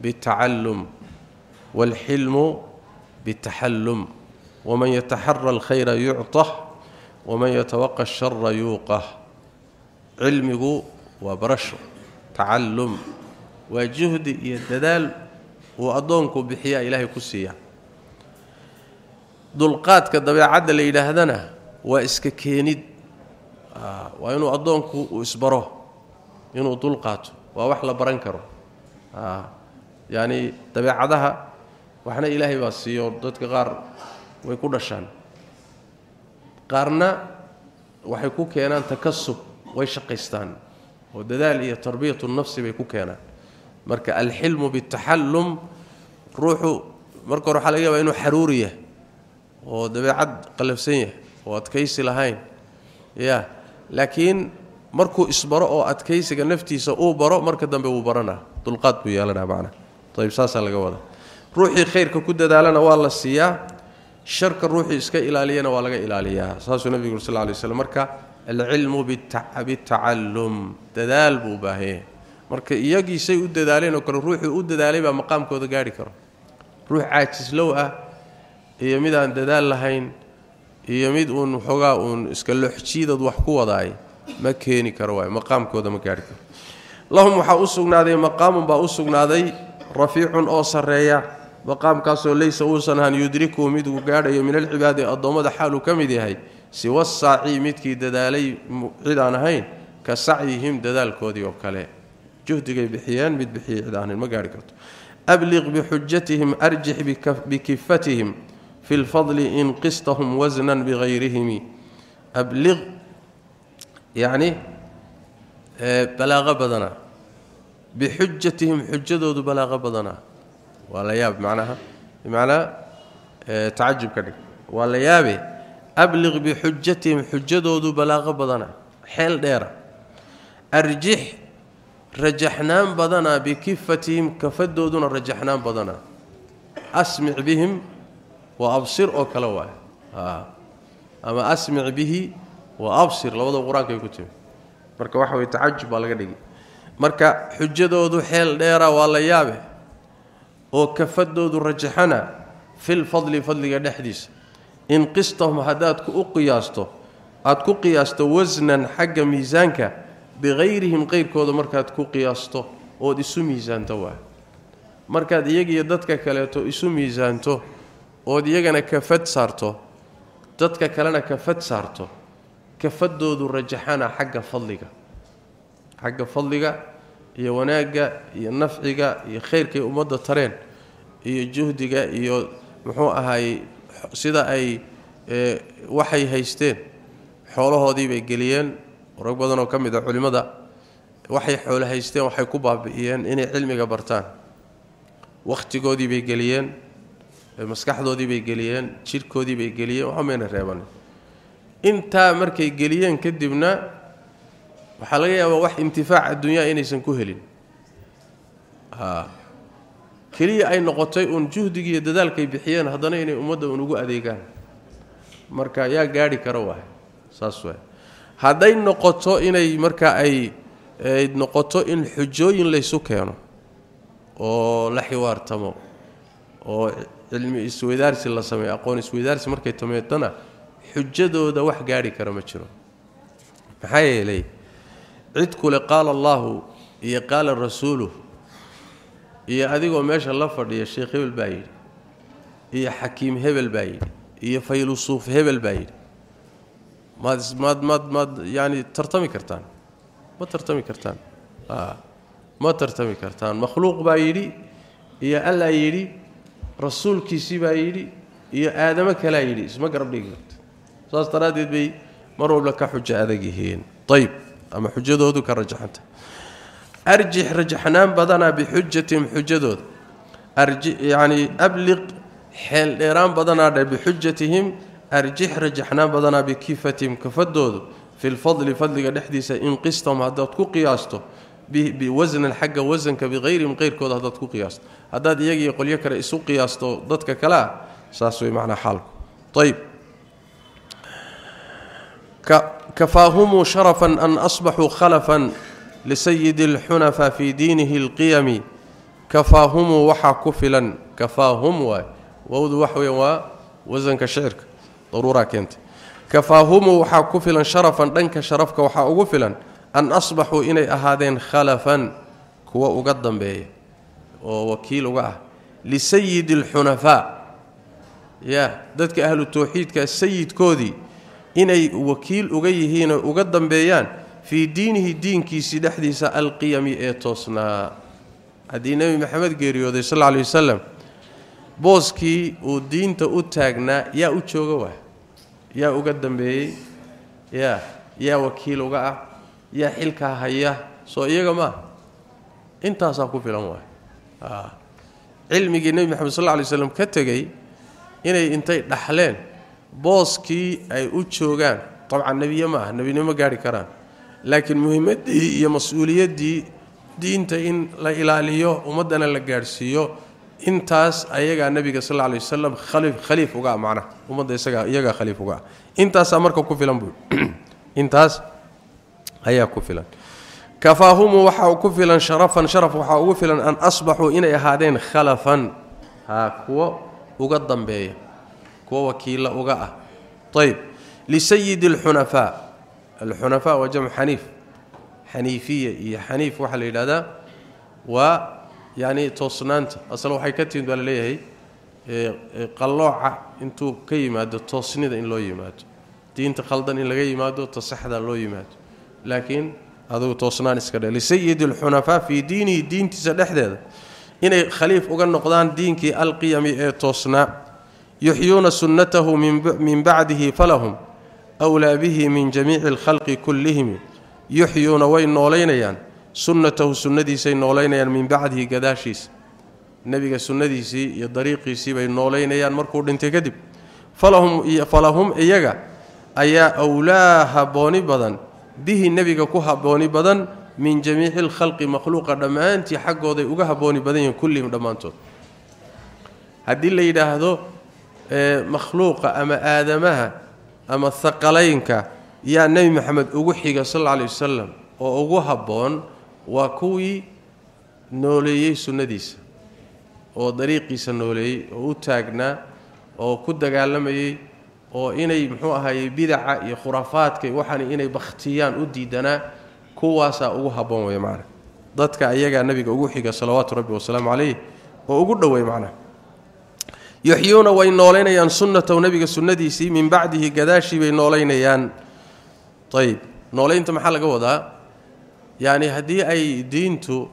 بالتعلم والحلم بالتحلم ومن يتحرى الخير يعطه ومن يتوقى الشر يوقه علمه وبرشه تعلم وجهد يتدال وأضنك بحياء إلهي كسية دلقات الضبيعة عدل إلى هدنا وإسككيند آه، وإنه أضنك وإسبره. Inuu dulqaato waa wax la baran karo yacni dabeecadaha waxna ilaahay baa siiyo dadka qaar way ku dhashaan qaarna waxay ku keenaan takasub way shaqaystaan oo dadaal iyo tarbiyatu nafsi bay ku keenaan marka alxilmu bitaxallum ruuxu marka hore waxaa laga yaabaa inuu xaruuri yahay oo dabeecad qallafsan yahay oo adkaysi lahayn ya laakiin markuu isbaro oo adkaysiga naftiisa uu baro marka dambe wuu baranaa dulqaad buu yeelanaa macnaa ayb saasaa laga wadaa ruuxii khayrka ku dadaalana waa la siiyaa sharka ruuxii iska ilaaliyana waa laga ilaaliyaa saasuu nebigu ur sal ly slm marka alcilmu bitacallum dadaal buu u baahanya marka iyagiisay u dadaaleen oo kale ruuxuu u dadaalay baa maqaamkooda gaarhi karo ruux caajislow ah iyo mid aan dadaal lahayn iyo mid uun waxoogaa uun iska loxjiidad wax ku wadaay ma keeni karo waay maqaamkooda ma gaarhi karo lahum waxaa u sugnaaday maqaamun baa u sugnaaday rafiicun oo sarreeya maqaamkaasoo laysa uusan ahan yudrikuhu mid uu gaadhayo min alcibaadi addoommada xaaluu ka mid yahay siwa saaci midkii dadaalay cid aan ahayn ka sacyihim dadaalkoodii oo kale juhdigay bixiyeen mid bixiyey cid aanhayn ma gaarhi karto abliq bixujatihim arjix bikifatihim fi lfadli in qistahum wasnan bihayrihimi abliq يعني آه, بلاغة بدنا. بحجتهم حجته بلاغة بدنا. ولا ياب معناها بمعنى آه, تعجب كذلك ولا يابي أبلغ بحجتهم حجته بلاغة بدنا. حيل دهر أرجح رجحنا بدنا بكفتهم كفدودنا رجحنا بدنا. أسمع بهم وأبصر أو كلوة. آه. أما أسمع به waa absir labada qur-aanka ay ku timi marka waxa weye tacajub baa laga dhigi marka xujadoodu xeel dheera waa la yaabe oo kafadoodu rajaxana filfadli fadliga dhexdiisa in qistahum haddaad u qiyaasto aada ku qiyaasto wasnan xagga miisaanka bihayrihim qayrkooda markaad ku qiyaasto ood isu miisaanto waa markaad iyagiiyo dadka kaleeto isu miisaanto ood iyagana kafad saarto dadka kalena kafad saarto kafadoodu rajaxana xagga fadliga. Xagga fadliga iyo wanaagga iyo nafciga iyo khayrkay ummadda tareen iyo juhdiga iyo muxuu ahaayey sida ay waxay haysteen xoolahoodii bay geliyeen. Rag badan oo ka mid a culimmada waxay xoolo haysteen waxay ku baabi'iyeen inay cilmiga bartaan. Wakhtigoodii bay geliyeen maskaxdoodii bay geliyeen jidhkoodii bay geliyeen waxa mayna reebanin intaa markay geliyeen kadibna waxaa laga yaabaa wax intifaac adduunyaa inaysan ku helin. Keliya ay noqotay uun juhdigii iyo dadaalkay bixiyeen haddana inay ummadda uun ugu adeegaan. Marka yaa gaadhi kara waay saas waay hadday noqoto inay marka ay ay noqoto in xujooyin laysu keeno oo la xiwaartamo oo cilmi isweydaarsi la sameeyo aqoon isweydaarsi markay tameedana cid kule qaala allaahu iyo qaala rasuuluh iyo adigoo meesha la fadhiya sheekh hebel baa yidhi iyo xakiim hebel baa yidhi iyo faylusuuf hebel baa yidhi maad maad maad maad yaani tartami kartaan ma tartami kartaan ma tartami kartaan makhluuq baa yidhi iyo allaa yidhi rasuulkiisii baa yidhi iyo aadamo kalaa yidhi isma garab dhigi karta ساس تراديد بي مروا لك حجه ادقيهين طيب اما حجة حجدود كرجحت ارجح رجحنا بدنا بحجتهم حجدود ارج يعني ابلغ حل ايران بدنا بحجتهم ارجح رجحنا بدنا بكيفتهم كفدود في الفضل فضل قد حديث ان قسطهم هذا تكون قياسته بوزن الحق وزنك بغير من غير كود هذا تكون قياس هذا يجي يقول يكره سوق قياسته ضدك كلا ساسوي معنى حالك طيب كفاهموا شرفا أن أصبحوا خلفا لسيد الحنفاء في دينه القيم. كفاهم وحا كفلا. كفاهم وود وحوي ووزن كشعرك. ضروره كنت كفاهم وحا كفلا شرفا. دنك شرفك وحا كفلا. أن أصبحوا إني أهادين خلفا. كو أو دنبيه أو وكيل لسيد الحنفاء. يا ذلك أهل التوحيد كسيد كودي. Ya inay wakiil uga yihiinoo uga dambeeyaan fii diinihi diinkiisii dhexdiisa alqiyami ee toosnaa haddii nebi maxamed geeriyooday sal ley wasalam booskii uu diinta u taagnaa yaa u jooga waa yaa uga dambeeyey yaa yaa wakiil uga ah yaa xilkaa haya soo iyaga maa intaasaa ku filan waay cilmigii nebi maxamed sal lla lay slam ka tegey inay intay dhaxleen booskii ay u joogaan dabcan nebiye ma ah nebinimo gaarhi karaan laakiin muhimaddii iyo mas-uuliyaddii diinta in la ilaaliyo ummaddana la gaadhsiiyo intaas ayagaa nebiga sal lay wasalam khaliif uga ah macnaha ummadda iyagaa khaliif uga ah intaasaa marka ku filan buu intaas ayaa ku filan kafaahumu waxaa ku filan sharafan sharaf waxaa ugu filan an asbaxuu inay ahaadeen khalafan haa kuwo uga dambeeya kuwo wakiilla uga ah ayb lisayidi alxunafaa alxunafaa waa jamcu xaniif xaniifiya iyo xaniif waxaa la yidhahdaa waa yacni toosnaanta asal waxay ka timid baa la leeyahay qallooca intuu ka yimaado toosnida in loo yimaado diinta khaldan in laga yimaado ta saxda loo yimaado laakiin adugu toosnaan iska dhe lisayidi alxunafaa fii diinihi diintiisa dhexdeeda inay khaliif uga noqdaan diinkii alqiyami ee toosnaa yuxyuuna sunnatahu min bacdihi falahum wlaa bihi min jamiici alkhalqi kullihim yuxyuuna way noolaynayaan sunnatahu sunnadiisay noolaynayaan min bacdihi gadaashiisa nebiga sunnadiisii iyo dariiqiisii bay noolaynayaan markuu dhintay kadib falahum iyaga ayaa wlaa habbooni badan bihi nebiga ku habbooni badan من جميع الخلق makhluuqa dhammaantii xaggooday uga habbooni badan yihiin كلهم dhammaantood haddii la yidhaahdo إيه، makhluuqa ama aadamaha ama thaqalaynka yaa nabi محمد ugu xiga صلى الله عليه وسلم oo ugu habboon waa kuwii nooleeyey sunnadiisa oo tariiqiisa nooleeyey oo taagna oo ku dagaalamay oo inay muxuu ahaa bidco iyo khuraafaadkii waxaan inay bakhtiyaan oo diidana كواسا اوغو هبون وي معنى ددك ايغا نبي اوغو خيغا صلوات ربي وسلام عليه أو اوغو دوي معنى yuxyuuna way noolaynayaan sunnatahu nebiga sunnadiisii min bacdihi gadaashii bay noolaynayaan ayb noolaynta maxaa laga wadaa? Yacni haddii ay diintu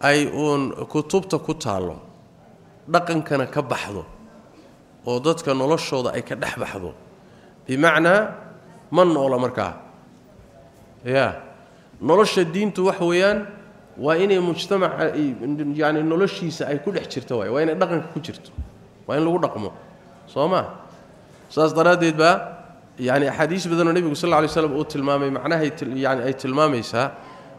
ay uun kutubta ku taallo dhaqankana ka baxdo oo dadka noloshooda ay ka dhex baxdo bimacnaa ma noola markaa. Ya nolosha diintu wax weeyaan waa inay mujtamaca yani noloshiisa ay ku dhex jirto waay waa inay dhaqanka ku jirto waa in lagu dhaqmo soo ma saas daraaddeed baa yani axaadiis badanoo nebigu sal ly slam uu tilmaamay macnahay yani ay tilmaamaysaa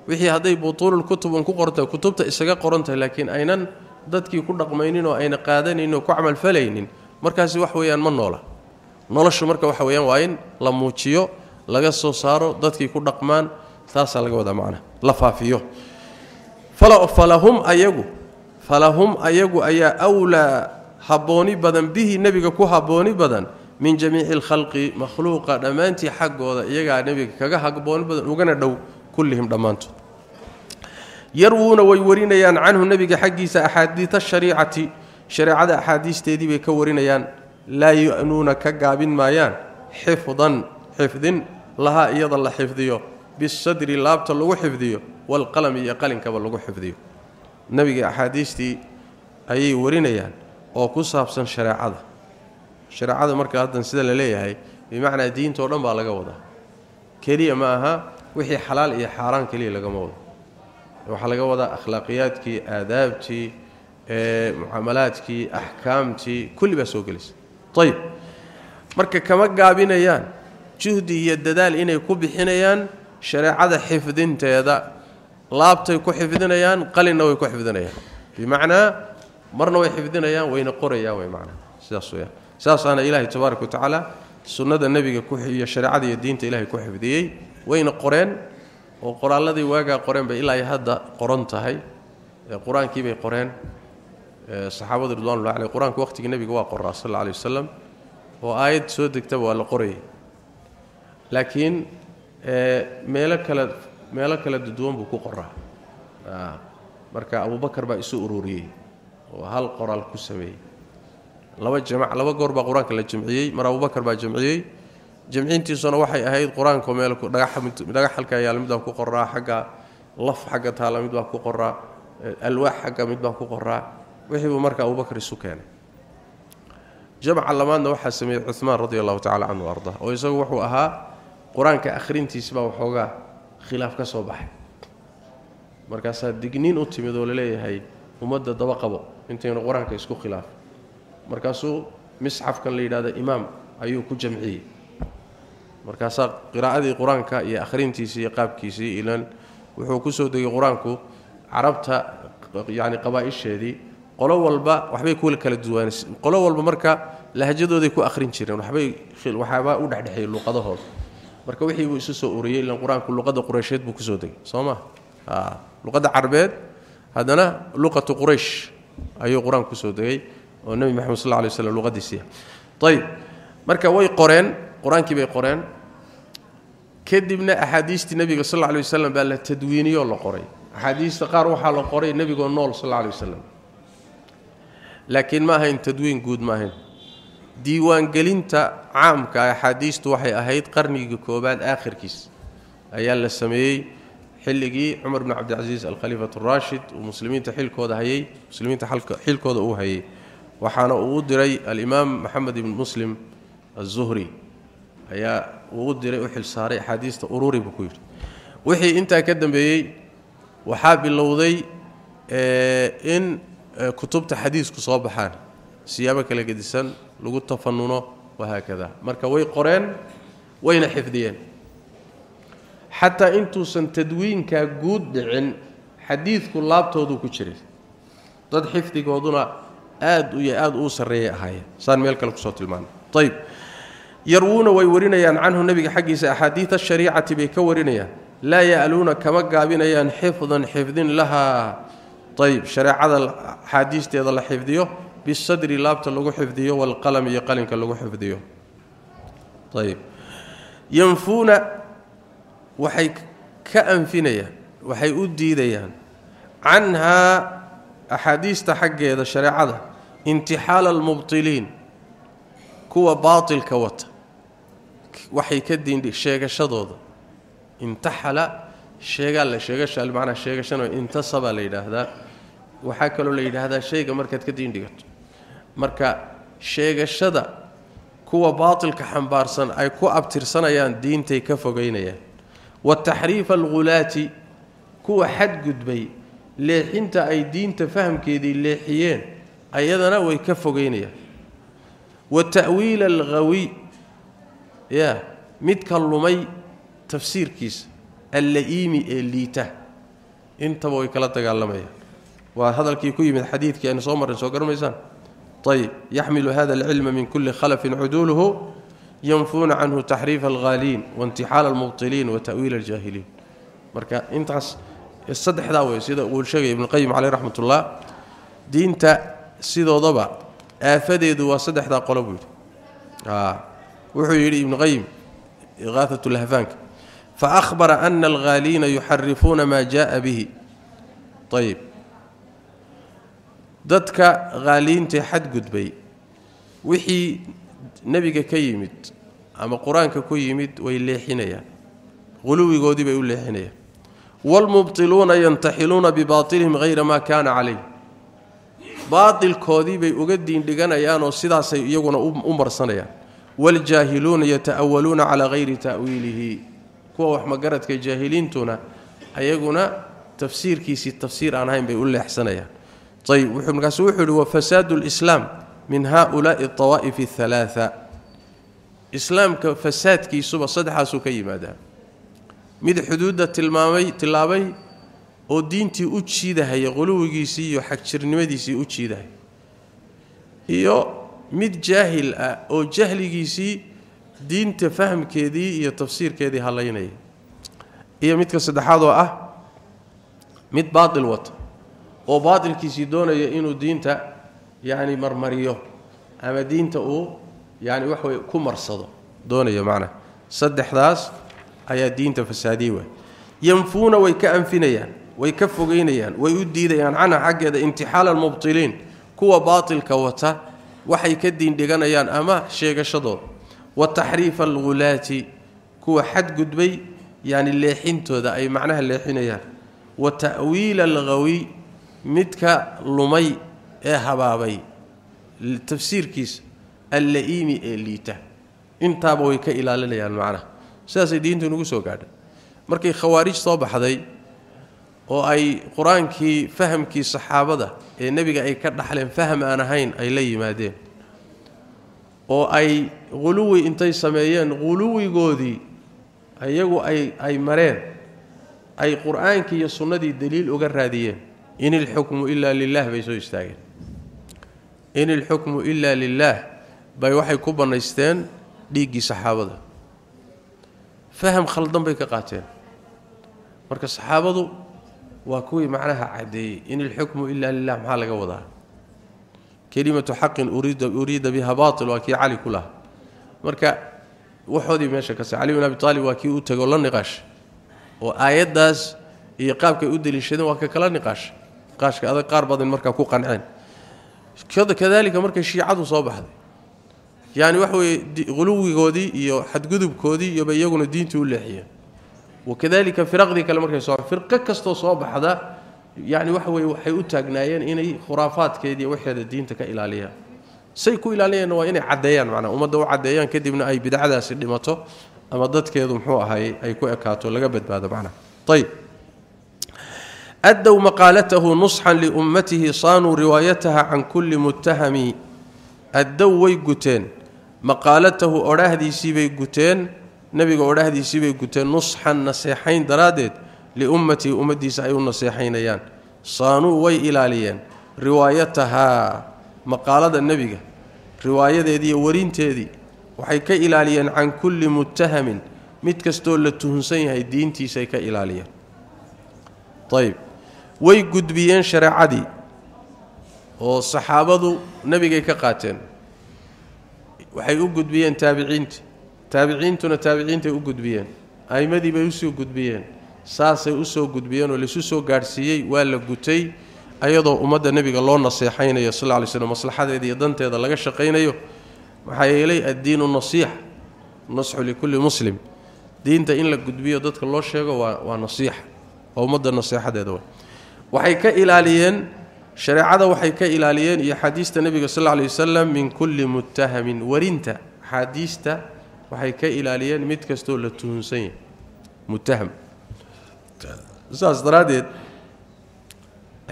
wixii hadday butuululkutub un ku qorantahay kutubta isaga qorantahay laakiin aynan dadkii ku dhaqmaynin oo ayna qaadanayn oo ku camalfalaynin markaasi wax weeyaan ma noola noloshu marka waxa weyaan waa in la muujiyo laga soo saaro dadkii ku dhaqmaan taasaa laga wadaa macnaha la faafiyo falahum ayagu falahum ayagu ayaa awlaa habbooni badan bihi nebiga ku habbooni badan min jamiici alkhalqi makhluuqa dhammaantii xaggooda iyagaa nebiga kaga habbooni badan ugana dhow kullihim dhammaantood yarwuuna way warinayaan canhu nebiga xaggiisa axaadiida shariicati shareecada axaadiisteedii bay ka warinayaan laa yu'nuuna ka gaabin maayaan xifdan xifdin lahaa iyada la xifdiyo bisadri laabta lagu xifdiyo walqalami iyo qalinkaba lagu xifdiyo nebiga axaadiistii ayay warinayaan oo ku saabsan shareecada shareecada marka haddan sida la leeyahay bimacnaa diintao dhan baa laga wadaa keliya ma aha wixii xalaal iyo xaaraan keliya lagama wado waxaa laga wadaa akhlaaqiyaadkii aadaabtii mucaamalaadkii axkaamtii kulli baa soo gelaysa ayib marka kama gaabinayaan juhdi iyo dadaal inay ku bixinayaan shareecada xifdinteeda laabtay ku xifdinayaan qalinna way ku xifdinayaan bimacnaa marna way xifdinayaan wayna qorayaan way macnaa sidaas weyaan saasaana ilaahay tabaaraka wa tacaala sunnada nebiga iyo shareecada iyo diinta ilahay ku xifdiyey wayna qoreen oo qoraalladii waagaa qoreen bay ilaa hadda qoran tahay qur-aankii bay qoreen saxaabadu ridwanullahi caleyh qur-aanka waqhtigii nebiga waa qoraa sal alla alay wasalam oo aayad soo degtaba waa la qorayay laakiin meelo kale meelo kala duwan buu ku qoraa marka abubakar baa isu ururiyey oo hal qoraal ku sameeyey laba jamac laba goor baa qur-aanka la jamciyey mar abubakar baa jamciyey jamcintiisuna waxay ahayd qur-aanka meel dhagax halkaa yaala mid baa ku qoraa xagga laf xagga taala mid baa ku qoraa alwaax xagga mid baa ku qoraa wixii buu marka abubakar isu keenay jamca lamaadna waxaa sameeyey cumaan radi allahu tacala canhu arda oo isagu wuxuu ahaa qur-aanka akhrintiisbaa waxoogaa khilaaf ka soo baxay markaasaa digniin u timid oo laleeyahay ummadda daba qabo intaynu qur-aanka isku khilaaf markaasuu misxafkan la yidhahda imaam ayuu ku jamciyey markaasaa qiraa'adii qur-aanka iyo akhrintiisii iyo qaabkiisii ilan wuxuu ku soo degay qur-aanku carabta yacni qabaa-isheedii qolo walba waxbay ku kala duwaan qolo walba marka lahjadooday ku akhrin jireen waxbay waxaabaa u dhexdhexeeyey luqadahooda marka wixii buu isu soo uriyey ilan qur-aanku luqadda qureysheed buu kusoo degay soo ma luqadda carbeed haddana luqatu quraysh ayuu qur-aanku kusoo degay oo nebi maxamed sal lay waslam luqadiisiiya ayib marka way qoreen qur-aankii bay qoreen kadibna axaadiistii nebiga sal lay wasalam baa la tadwiiniyoo la qoray axaadiista qaar waxaa la qoray nebigoo nool sal lay wasalam laakiin ma ahayn tadwiin guud ma ahayn diiwaangelinta caamka axaadiistu waxay ahayd qarnigii koobaad aakhirkiis ayaa la sameeyey حلقي عمر بن عبد العزيز الخليفة الراشد ومسلمين تحل كوده هي مسلمين تحل حل كوده أو هي وحانا أو الإمام محمد بن مسلم الزهري. هيا أو ديري أو حديث ساري احاديث اوروري بكير وخي انت كدنبيي وحا بلوداي آه، إن آه، كتبت حديث كصوبخان سيابة كلا قدسن لو تفننوا وهكذا. مركوي قرآن وين wayna حتى انتو سن تدوين كا غود دين حديث كلابتودو كو جيري دد حفتي غودنا آد ويا آد أو سري هي سان ميل كلو سو تلمان طيب. يرون ويورينيان عنه النبي حقي أحاديث الشريعة بكورينيا لا يألون كما غابينيان حفظا حفظين لها. طيب. شريعة الحديث تي لا بالصدر لابته لو حفظيو والقلم يقلن لو حفظيو طيب. ينفون waxay ka anfinayaan waxay u diidayaan canhaa axaadiista xaggeeda shareecada intixaala almubtiliin kuwa baatilka wata. Waxay ka diindhi sheegashadooda. Intaxala sheegaa la sheegasha macnaa sheegashana intasabaa la yidhaahdaa. Waxaa kaloo la yidhaahdaa shayga markaad ka diindhigato marka sheegashada kuwa baatilka xambaarsan ay ku abtirsanayaan diintay ka fogeynayaan wa taxriifa alghulaati kuwa xadgudbay leexinta ay diinta fahamkeedii leexiyeen ayadana way ka fogeynayaan wa ta'wiila alghawi ya midka lumay tafsiirkiisa alla'iimi ee liita. Intaba way kala dagaalamayaan waa hadalkii ku yimid xadiidkii aynu soo marrin soo garamaysaan ayb yaxmilu hada alcilma min kulli khalafin cuduuluhu canhu taxriifa alghaaliin waintixaala almubtiliin wa ta'wiila aljaahiliin marka intaas saddexdaa wey sida uu sheegaya ibnuqayim caleyh raxmat ullah diinta sidoodaba aafadeedu waa saddexdaa qolo buu yidhi wuxuu yidhi ibnuqayim iqaahat lahfaanka faahbara ana alghaaliina yuxarifuuna maa jaءa bihi ayib dadka haaliintae xadgudbay wixii nebiga ka yimid ama qur-aanka ku yimid way leexinayaan huluwigoodii bay u leexinayaan waalmubtiluuna yantaxiluuna bibaatilihim hayra maa kaana calayh baatilkoodii bay uga diindhiganayaan oo sidaasay iyaguna u marsanayaan waljaahiluuna yata'awaluuna calaa hayri ta'wiilihi kuwa wax magaradka jaahiliintuna ayaguna tafsiirkiisii tafsiir aan ahayn bay u leexsanayaan ayb markaasu wuxuu yihi wafasaadu lislaam min haulaai awaa'ifi ahalaaa islaamka fasaadkiisuba saddexaasuu ka yimaadaa mid xuduudda tilmaamay tilaabay oo diintii u jiidahaya quluwigiisii iyo xagjirnimadiisii u jiidahaya iyo mid jaahil ah oo jahligiisii diinta fahamkeedii iyo tafsiirkeedii halaynaya iyo midka saddexaad oo ah mid baatil wata oo baatilkiisii doonaya inuu diinta يعني marmariyo. ama diinta uu يعني wuxuu ka marsado doonaya macnaha saddexdaas ayaa diinta fasaadiya ينفون ويكان ويكانفنيان ويكفغينيان ويديديان عن حق انتحال المبطلين. كو باطل كوتا وحي كدين دغنيان أما شيغشدو وتحريف الغلات كو حد قدبي يعني اللي حينتو ذا أي معناها اللي حينيا وتأويل الغوي مدك لمي ee habaabay tafsiirkiisa alla-iimi ee liita intaaba way ka ilaalinayaan macnaha sidaasay diintu nagu soo gaadhay markay khawaarij soo baxday oo ay qur-aankii fahamkii saxaabada ee nebiga ay ka dhaxleen faham aan ahayn ay la yimaadeen oo ay quluwi intay sameeyeen quluwigoodii iyagu ay ay mareen ay qur-aankii iyo sunnadii daliil uga raadiyeen in ilxukmu ilaa lilah bay soo istaageen إن الحكم إلا لله. باي وحي كوبنيستان ديغي صحابده فهم خلدن بك قاتل. مركه صحابده وكوي معناها عدي. إن الحكم إلا لله ما قوضا كلمة حق أريد أريد بها باطل وكي علي كلها. مركه وحودي مشى كس علي بن أبي طالب وكي اتغوا لنقاش وآيات داس يقابك ادلشده وكا كلا نقاش. قاشك هذا قاربد مركه كو قنعين. Kadalika markay shiicadu soo baxday yani waxa weeye quluwigoodii iyo xadgudubkoodii iyoba iyaguna diintii u leexiyeen wakadalika firaqdii kale markay soo firqo kastoo soo baxda yani waxa weye waxay u taagnaayeen inay khuraafaadkeediiy waxeeda diinta ka ilaaliyaan say ku ilaaliyeenna waa inay caddeeyaan macnaa ummadda u caddeeyaan kadibna ay bidcadaasi dhimato ama dadkeedu muxuu ahaay ay ku ekaato laga badbaado macnaha ayb addow maqaalatahu nusxan liummatihi saanuu riwaayataha can kulli muttahami addow way guteen maqaalatahu odhaahdiisiibay guteen nebiga odhaahdiisiibay guteen nusxan naseexayn daraaddeed liummatihi ummaddiisa ay u naseexaynayaan saanuu way ilaaliyeen riwaayatahaa maqaalada nebiga riwaayadeediiyo warinteedii waxay ka ilaaliyeen can kulli muttahamin mid kastoo la tuhunsan yahay diintiisay ka ilaaliyeen ayb way gudbiyeen shareecadii oo saxaabadu nebigay ka qaateen waxay u gudbiyeen taabiciintii taabiciintuna taabiciintay u gudbiyeen a'immadii bay usoo gudbiyeen saasay usoo gudbiyeen oo laisu soo gaadhsiiyey waa la gutay ayadoo ummadda nebiga loo naseexaynayo sal lla ly slm maslaxadeeda iyo danteeda laga shaqaynayo maxaa yeelay addiinu nasiixa nasxu likulli muslim diinta in la gudbiyo dadka loo sheego waa waa nasiixa waa ummadda naseexadeeda w waxay ka ilaaliyeen shareecada waxay ka ilaaliyeen iyo axaadiista nebiga sal lla lay wasalam min kulli muttahamin warinta axaadiista waxay ka ilaaliyeen mid kastoo la tuhunsan yahay muttaham saas daraaddeed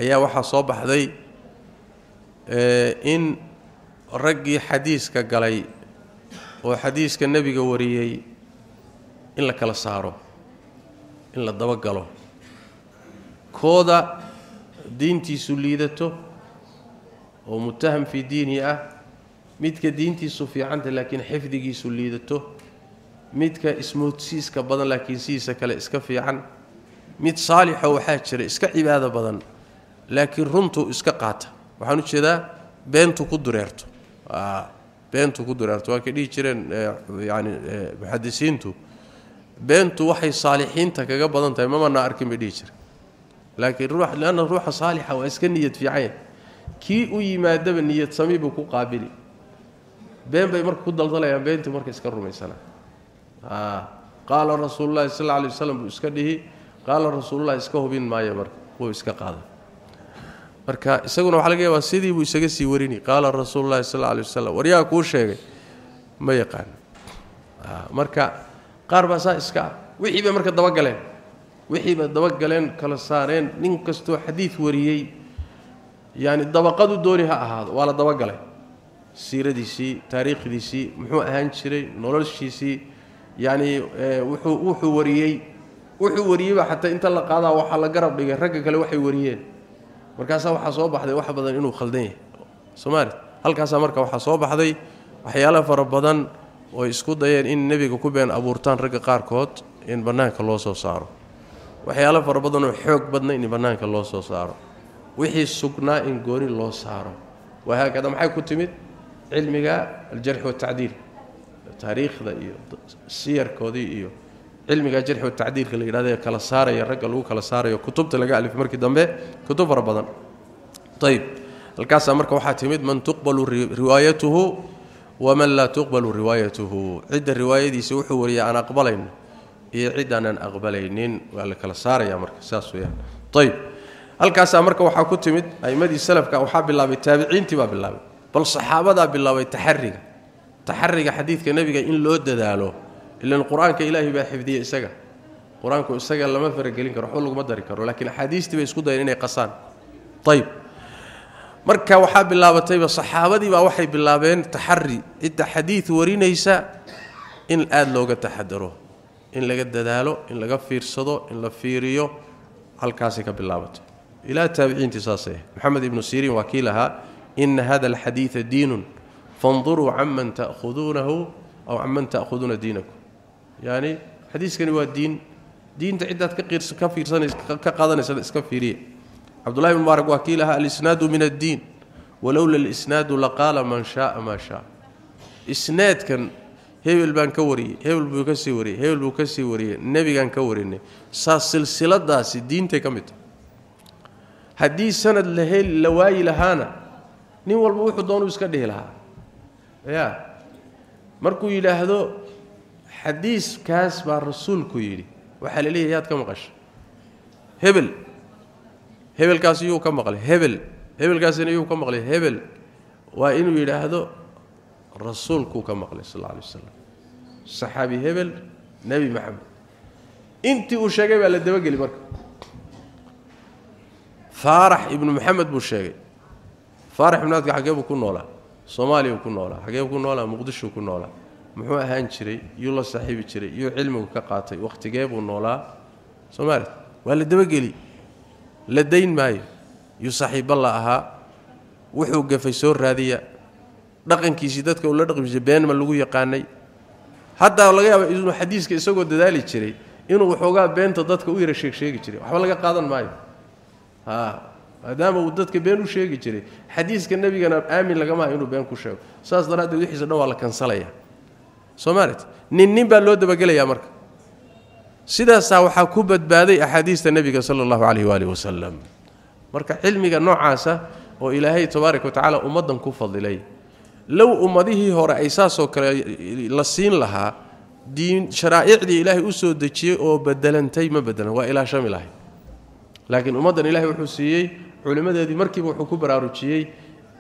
ayaa waxaa soo baxday in raggii xadiiska galay oo xadiiska nebiga wariyey in la kala saaro in la dabagalo kooda diintiisu liidato oo muttaham fii diinihi ah midka diintiisu fiicanta laakiin xifdigiisu liidato midka ismoodsiiska badan laakiin sidiisa kale iska fiican mid saalixo waxaa jira iska cibaado badan laakiin runtuu iska qaata. Waxaan u jeedaa beentu ku dureerto. Beentu ku dureerto. Waa kay dhihi jireen yani muxadisiintu. Beentu waxay saalixiinta kaga badan tahay mamana arkin bay dhihi jire laakiin ruux leanna ruuxa saalixa waa iska niyad fiicanya kii u yimaadaba niyad sami buu ku qaabili been bay marka ku daldalayaan beentii marka iska rumaysanaa qaala rasuululahi sal alla alay waslam buu iska dhihi qaala rasuululahi iska hubin maayo marka wuu iska qaaday marka isaguna waxaa laga yaabaa sidii buu isaga sii warini qaala rasuululahi sal alla alay wasalam waryaa kuu sheegay ma yaqaan marka qaar baa iska ah wixii marka dabagaleen wixii bay dabagaleen kala saareen nin kastoo xadiid wariyey yani dabaqadu dooni ha ahaado waa la dabagalay siiradiisii taariikhdiisii muxuu ahaan jiray noloshiisii yani wuxuu wariyey wuxuu wariyeyba xataa inta la qaadaa waxaa la garab dhigay ragga kale waxay wariyeen markaasaa waxaa soo baxday wax badan inuu khaldan yahay somaali halkaasaa marka waxaa soo baxday waxyaala fara badan oo isku dayeen in nebiga ku been abuurtaan ragga qaarkood in bannaanka loo soo saaro waxyaalo fara badan oo xoog badna in bannaanka loo soo saaro wixii sugnaa in gooni loo saaro wahaakada maxay ku timid cilmiga aljarxi watacdiil taariikhda iyo siyarkoodii iyo cilmiga jarxi watacdiilka la yidhahda ee kala saaraya ragga lagu kala saarayo kutubta laga alifay markii dambe kutub fara badan ayib halkaasaa marka waxaa timid man tuqbalu riwaayatuhu waman laa tuqbalu riwaayatuhu cidda riwaayadiisa wuxuu wariya aan aqbalayno iyo cid aanan aqbalaynin waa la kala saaraya marka saas weyaan ayib halkaasaa marka waxaa ku timid a'imadii salafka waxaa bilaabay taabiciintii baa bilaabay bal saxaabadaa bilaabay taxariga taxariga xadiidka nebiga in loo dadaalo ilan qur-aanka ilaahay baa xifdiyey isaga qur-aanku isaga lama faragelin karo waxba laguma dari karo laakiin axaadiistii bay isku dayeen inay qasaan ayib marka waxaa bilaabatayba saxaabadii baa waxay bilaabeen taxari cidda xadiid warinaysa in aada looga taxadaro in laga dadaalo in laga fiirsado in la fiiriyo halkaasay ka bilaabatay ilaa taabiciintii saasay maxamed ibnu siriin waa kii lahaa ina hada alxadiida diinun fanduruu canman ta'khuduunahu aw canman ta'khuduuna diinakum yani xadiiskani waa diin diinta ciddaad ka fiirsanaysa ka qaadanaysa iska fiiriya cabdullahi ibn mubaarak waa kii lahaa alisnaadu min addiin walowla alisnaadu laqaala man shaaa maa shaa isnaadkan hebel baan ka wariyey hebel buu ka sii wariyey hebel buu ka sii wariyey nebigaan ka warinay. Saa silsiladaasi diintay ka mid tahay. Haddii sanad la heli la waayi lahaana nin walba wuxuu doonuu iska dhihi lahaa. Ya markuu yidhaahdo xadiiskaas baa rasuulku yidhi. Waxaa la leeyahay yaad ka maqasha hebel. Hebelkaas iyuu ka maqlay. Hebel. Hebelkaasina iyuu ka maqlay. Hebel. Waa inuu yidhaahdo alay wasalam saxaabi hebel nebi maxamed intii uu sheegay baa la dabageli marka faarax ibnu maxamed buu sheegay faarax ibnu adka xagee buu ku noolaa soomaaliya ku noolaa xagee ku noolaa muqdishuu ku noolaa muxuu ahaan jiray yuu la saaxiibi jiray yuu cilmigu ka qaatay wakhtigee buu noolaa soomaali waa la dabageli la dayn maayo yuu saaxiibba la ahaa wuxuu gafay soo raadiya dhaqankiisii dadka uu la dhaqmi jiray beenma lagu yaqaanay haddaa laga yaaba inuu xadiiska isagoo dadaali jiray inuu waxoogaa beenta dadka u yara sheegsheegi jiray waxba laga qaadan maayo a maadaama uu dadka been u sheegi jiray xadiiska nebigana aamin lagama aha inuu been ku sheego saas daraaddeed wixiisa dhan waa la kansalaya soomaalit nin nin baa loo dabagelayaa marka sidaasaa waxaa ku badbaaday axaadiista nebiga sala allahu calayh waaalih wasalam marka cilmiga noocaasa oo ilaahay tabaaraka wa tacaala ummaddan ku fadilay low ummadihii hore ay saasoo kale la siin lahaa diin sharaa'icdii ilaahay u soo dejiyey oo bedelantay ma bedelan waa ilaa shami lahay laakiin ummaddan ilaahay wuxuu siiyey culimmadeedii markiiba wuxuu ku baraarujiyey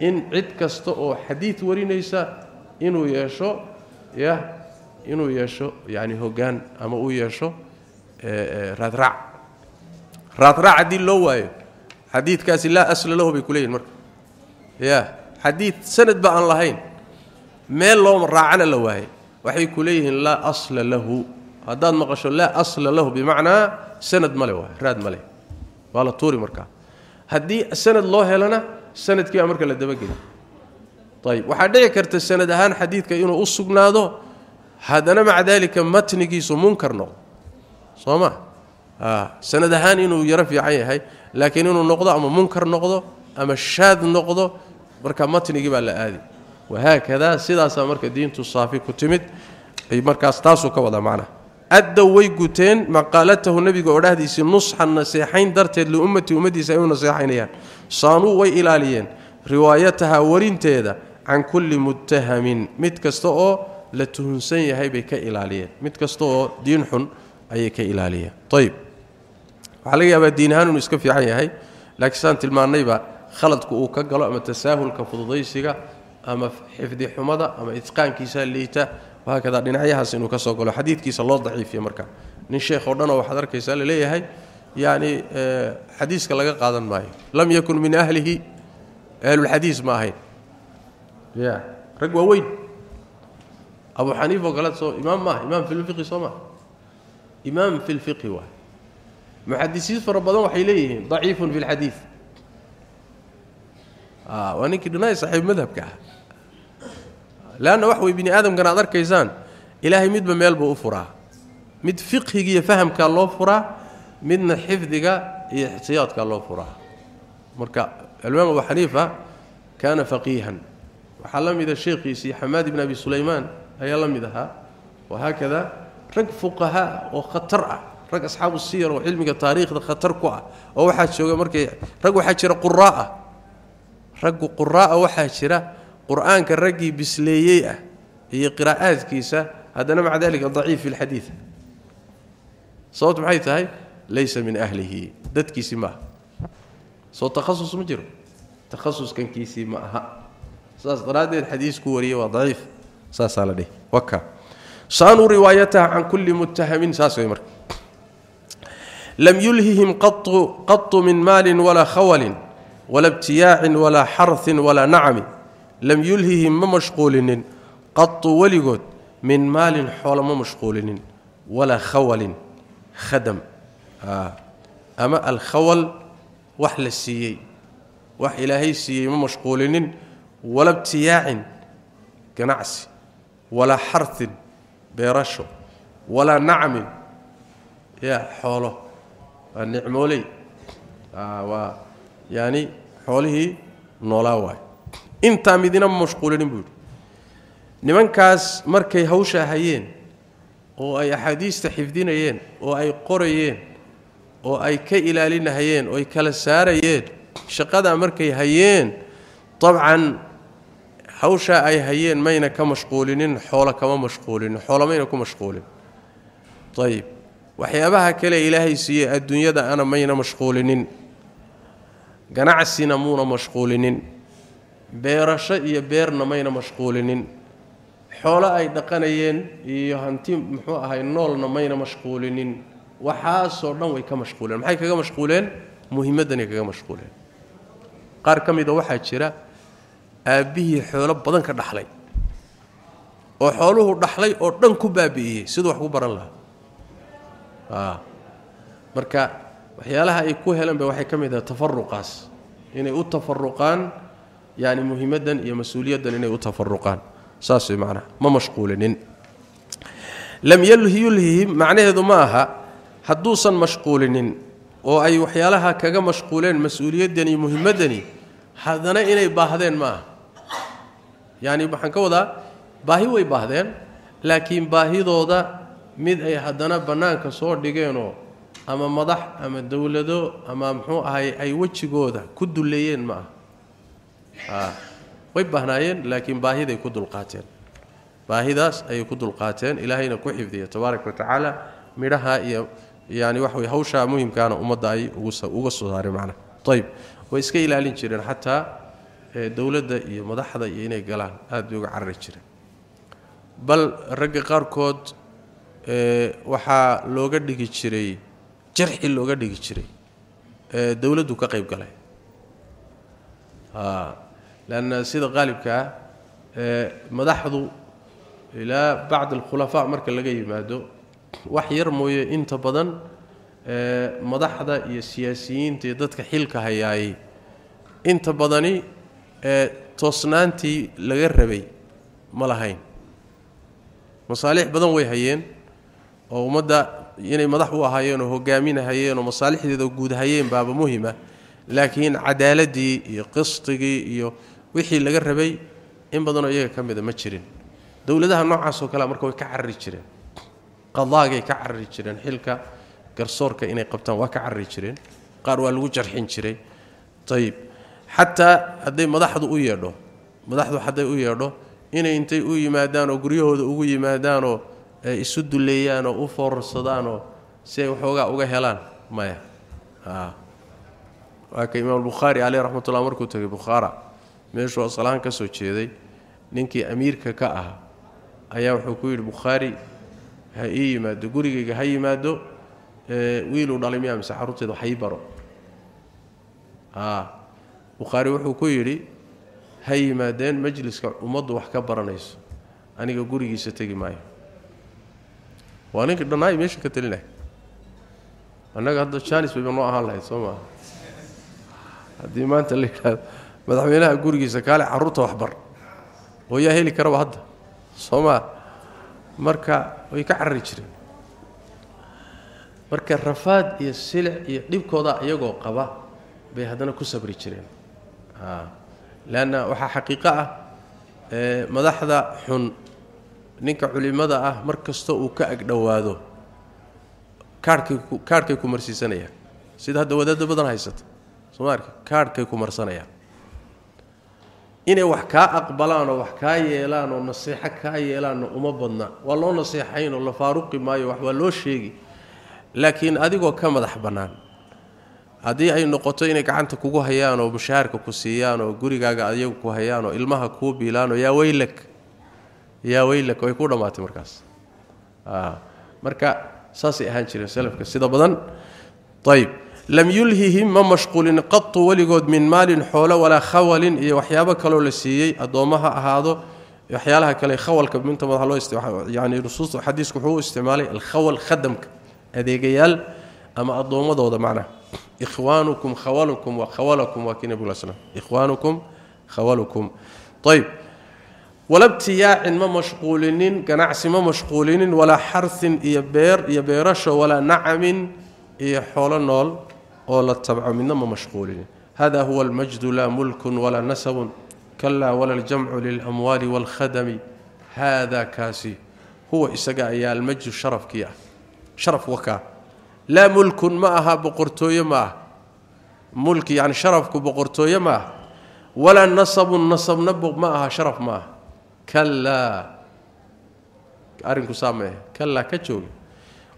in cid kasta oo xadiid warinaysa inuu yeesho ya inuu yeesho yacni hoggaan ama uu yeesho raadraac raadraac haddii loo waayo xadiidkaasi laa asla lahu bay ku leeyihin marka ya حديث سند با الله هين ميل لو راعنا لا واهي وحي كليه لا أصل له. هذا ما قشوا لا أصل له بمعنى سند ما له راد ما له ولا طوري مركا. هدي السند لو هلنا سند كي امرك لا دبا طيب وحدي كرت السند هان حديث كي إنه اسغناده هذا مع ذلك متن كي سو منكر نو آه سند هان إنه يرفع عليه هي لكن إنه نقضه أما منكر نقضه أما شاذ نقضه marka matnigii baa la aadi wahaakadaa sidaasaa marka diintu saafi ku timid markaas taasuu ka wadaa macnaha addow way guteen maqaalatahu nebiga odhahdiisii nusxan naseexayn darteed liummatii ummaddiisa ay u naseexaynayaan saanuu way ilaaliyeen riwaayataha warinteeda can kulli muttahamin mid kasta oo la tuhunsan yahay bay ka ilaaliyeen mid kasta oo diin xun ayay ka ilaaliyeen ayib waxaa laga yaabaa diin ahaan inuu iska fiican yahay laakiin saan tilmaannayba خلط كو كغلو أما تساهل كفضيسغا أما حفدي حمده أما إتقان كيسا ليتا وهكذا. دنيحيها سينو كسو غلو حديث كيسا لو ضعيفيه مركا نين شيخ ودنا واخ دركيسا ليهي يعني آه، حديث كا لا ماي لم يكن من أهله أهل الحديث ما هي. يا رغوا وين؟ أبو حنيفة قالت صو إمام ما إمام في الفقه سو ما. إمام في الفقه واحد. محدثين فربضوا وحي ليهم ضعيف في الحديث. آه وأنا كدناي مذهب مذهبك. لأن وحوي بني آدم كان ادركيسان إلهي مد بميل بو فورا مد فقهي فهمك لو فورا من حفظك إيه احتياطك كالله فورا مركا الامام أبو حنيفة كان فقيها. وحلم إذا الشيخ سي حماد بن أبي سليمان. أي لم يدها وهكذا رك فقهاء وخطر رك أصحاب السير وعلمك التاريخ خطر كو أو حاجة مركا رق حاجة قراءه رغ قراء وحاشره قرآن رغي بسليه هي قراءات كيسه هذا مع ذلك ضعيف في الحديث صوت بحيث هاي ليس من اهله دت كيسما صوت تخصص مجرم تخصص كان كيسما ها صاص غراد الحديث كوري وضعيف صاص على دي وكا صانوا روايته عن كل متهم صاص عمر لم يلههم قط قط من مال ولا خول ولا ابتياع ولا حرث ولا نعم لم يلههم ما مشغولن قط ولقد من مال حول ما مشغولن ولا خول خدم. آه. أما الخول وحل السي وحل هي السيي ما مشغولن ولا ابتياع كنعس ولا حرث بيرشو ولا نعم يا حوله. النعمولي آه. و... yaani xoolihii noolaa waay intaa midina ma mashquulinin buu yidhi nimankaas markay hawshaa hayeen oo ay axaadiista xifdinayeen oo ay qorayeen oo ay ka ilaalinahayeen oo ay kala saarayeen shaqadaa markay hayeen dabcan hawshaa ay hayeen mayna ka mashquulinin xoolo kama mashquulinin xoolo mayna ku mashquulin ayib waxyaabaha kale ilaahay siiyey adduunyada ana mayna mashquulinin ganacsina muuna mashquulinin beerasho iyo beerna mayna mashquulinin xoolo ay dhaqanayeen iyo hanti muxuu ahay noolna mayna mashquulinin waxaasoo dhan way ka mashquuleen maxay kaga mashquuleen muhimaddanay kaga mashquuleen qaar ka mida waxaa jira aabbihii xoolo badan ka dhaxlay oo xooluhu dhaxlay oo dhan ku baabi'iyey siduu wax ku baran lahaa marka waxyaalaha ay ku heleen ba waxay ka mid ahay tafaruqaas inay u tafaruqaan yani muhimaddan iyo mas-uuliyaddan inay u tafaruqaan saas way macnaha ma mashquulinin lam yulhihim macnaheedu ma aha hadduusan mashquulinin oo ay waxyaalaha kaga mashquuleen mas-uuliyaddan iyo muhimaddani haddana inay baahdeen ma aha yacni waxaan ka wadaa baahi way baahdeen laakiin baahidooda mid ay haddana bannaanka soo dhigeenoo ama madax ama dowlado ama muxuu ahay ay wejigooda ku dulleeyeen ma aha way baahnaayeen laakiin baahiday ku dulqaateen baahidaas ayay ku dulqaateen ilaahayna ku xifdiya tabaaraka wa tacaala midhaha iyo yani waxa wey hawshaa muhimkaana ummadda ay uga soo saareen macnaha ayib way iska ilaalin jireen xataa dowladda iyo madaxda iyo inay galaan aad bay uga carari jireen bal ragga qaarkood waxaa looga dhigi jiray jarxi looga dhigi jiray dowladdu ka qayb galay lanna sida qaalibkaa madaxdu ilaa bacd alkhulafaa marka laga yimaado wax yar mooye inta badan madaxda iyo siyaasiyiinta iyo dadka xilka hayaayey inta badani toosnaantii laga rabay ma lahayn masaalix badan way hayeen oo ummadda inay madax u ahaayeen oo hogaaminahayeen oo masaalixdeeda guud hayeen baaba muhima laakiin cadaaladii iyo qistigii iyo wixii laga rabay in badanoo iyaga ka mida ma jirin dowladaha noocaasoo kale marka way ka carari jireen qadaagay ka carari jireen xilka garsoorka inay qabtaan waa ka carari jireen qaar waa lagu jarxin jiray ayib xataa hadday madaxdu u yeedho madaxdu hadday u yeedho inay intay u yimaadaan oo guryahooda ugu yimaadaanoo isu duleeyaan oo u foorarsadaanoo si ay waxoogaa uga helaan maya waa ka imaam bukhaari caleyh raxmatullah markuu tegay bukhaara meeshuu asalahaan ka soo jeeday ninkii amiirka ka ah ayaa wuxuu ku yidhi bukhaari ha ii yimaado gurigayga ha yimaado wiiluu dhalay miyaa mise carruurteeda wax ii baro bukhaari wuxuu ku yidhi ha yimaadeen majliska ummaddu wax ka baranayso aniga gurigiisa tegi maayo waa ninkii dhannaay meesha ka telinay annaga hadda janis bayba noo ahaan lahayd soo haddii maanta la yidhaahdo madaxweynaha gurigiisa kaale carruurta waxbar. Oo yaa heli karaba hadda soo marka way ka carari jireen. Marka rafaad iyo silic iyo dhibkooda iyagoo qaba bay haddana ku sabri jireen. Leanna waxaa xaqiiqo ah madaxda xun ninka culimada ah mar kasta uu ka agdhowaado kaarhkay ku marsiisanayaan sida hadda wadaadda badan haysata. Soo ma arki? Kaarhkay ku marsanayaan inay wax kaa aqbalaan oo wax kaa yeelaan oo naseexo kaa yeelaanna uma badna. Waa loo naseexayn oo la faaruqi maayo wax waa loo sheegi. Laakiin adigoo ka madax bannaan haddii ay noqoto inay gacanta kugu hayaan oo mushaharka ku siiyaan oo gurigaaga ayagu ku hayaan oo ilmaha kuu biilaan oo yaa weylak yaa weylak way ku dhammaatay markaas marka saasay ahaan jireen salafka sida badan ayb lam yulhihim ma mashquulin qatu weligood min maalin xoolo walaa khawalin iyo waxyaabo kaloo la siiyey addoommo ha ahaado waxyaalaha kale khawalka minta madaxa loo yani nusuusta xadiisku wuxuu u isticmaalay alkhawal khadamka adeegayaal ama addoommadooda macnaha ikhwaanukum khawalukum wa khawalakum waa kii nabig slam ikhwaanukum khawalukum ولا ابتياع ما مشغولين جناعس ما مشغولين ولا حرث يبير بير ولا نعم يا حول نول ولا تبع من ما مشغولين. هذا هو المجد لا ملك ولا نسب كلا ولا الجمع للأموال والخدم. هذا كاسي. هو اسقى يا المجد الشرف كيا. شرف وكا. لا ملك ماها بقرتو يما ملك يعني شرفك بقرتو يما ولا نصب نصب نبغ ماها شرف ما. كلا. أرين سامي كلا كجول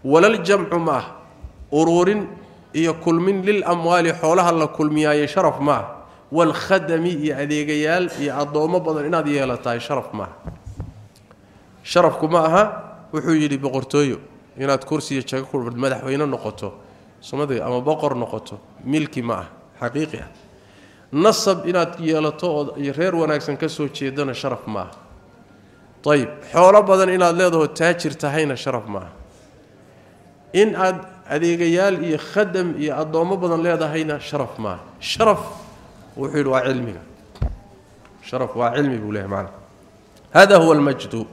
ولا الجمع ما. ارور هي كل من للأموال حولها لا كل ميا شرف ما. والخدمي يا اديغيال يا ادومه بدل ان اد يلتا شرف ما. شرفكم ماها وحو يلي بقرتويو. ان اد كرسي جا كل برد مدح وين نقطو. سمدي أما بقر نقطو. ملكي ما. حقيقه نصب ان اد يلتو يرير وناكسن كسو جيدنا شرف ماها طيب حوله بدن إلى لهده تاجر تهين شرف ما إن اد اديغيال يخدم إيه يا إيه ادومه بدن لهدهين شرف ما شرف وحل وعلمه شرف وعلمي بوله معنا. هذا هو المجد.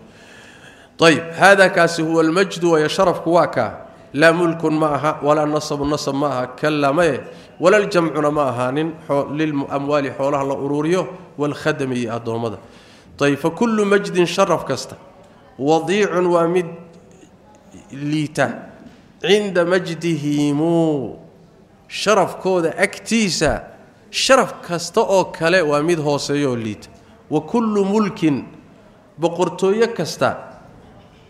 طيب هذا كاس هو المجد ويا شرف كواكا لا ملك معها ولا نصب نصب معها كلا كلما ولا الجمع معها للأموال حولها الاوروريو والخدمي إيه ادومه طيب فكل مجد شرف كسته. وضيع ومد ليتا عند مجده مو. شرف كودا اكتيسا شرف كستا أو كلي ومد هوسيو ليتا وكل ملك بقرتو يكستا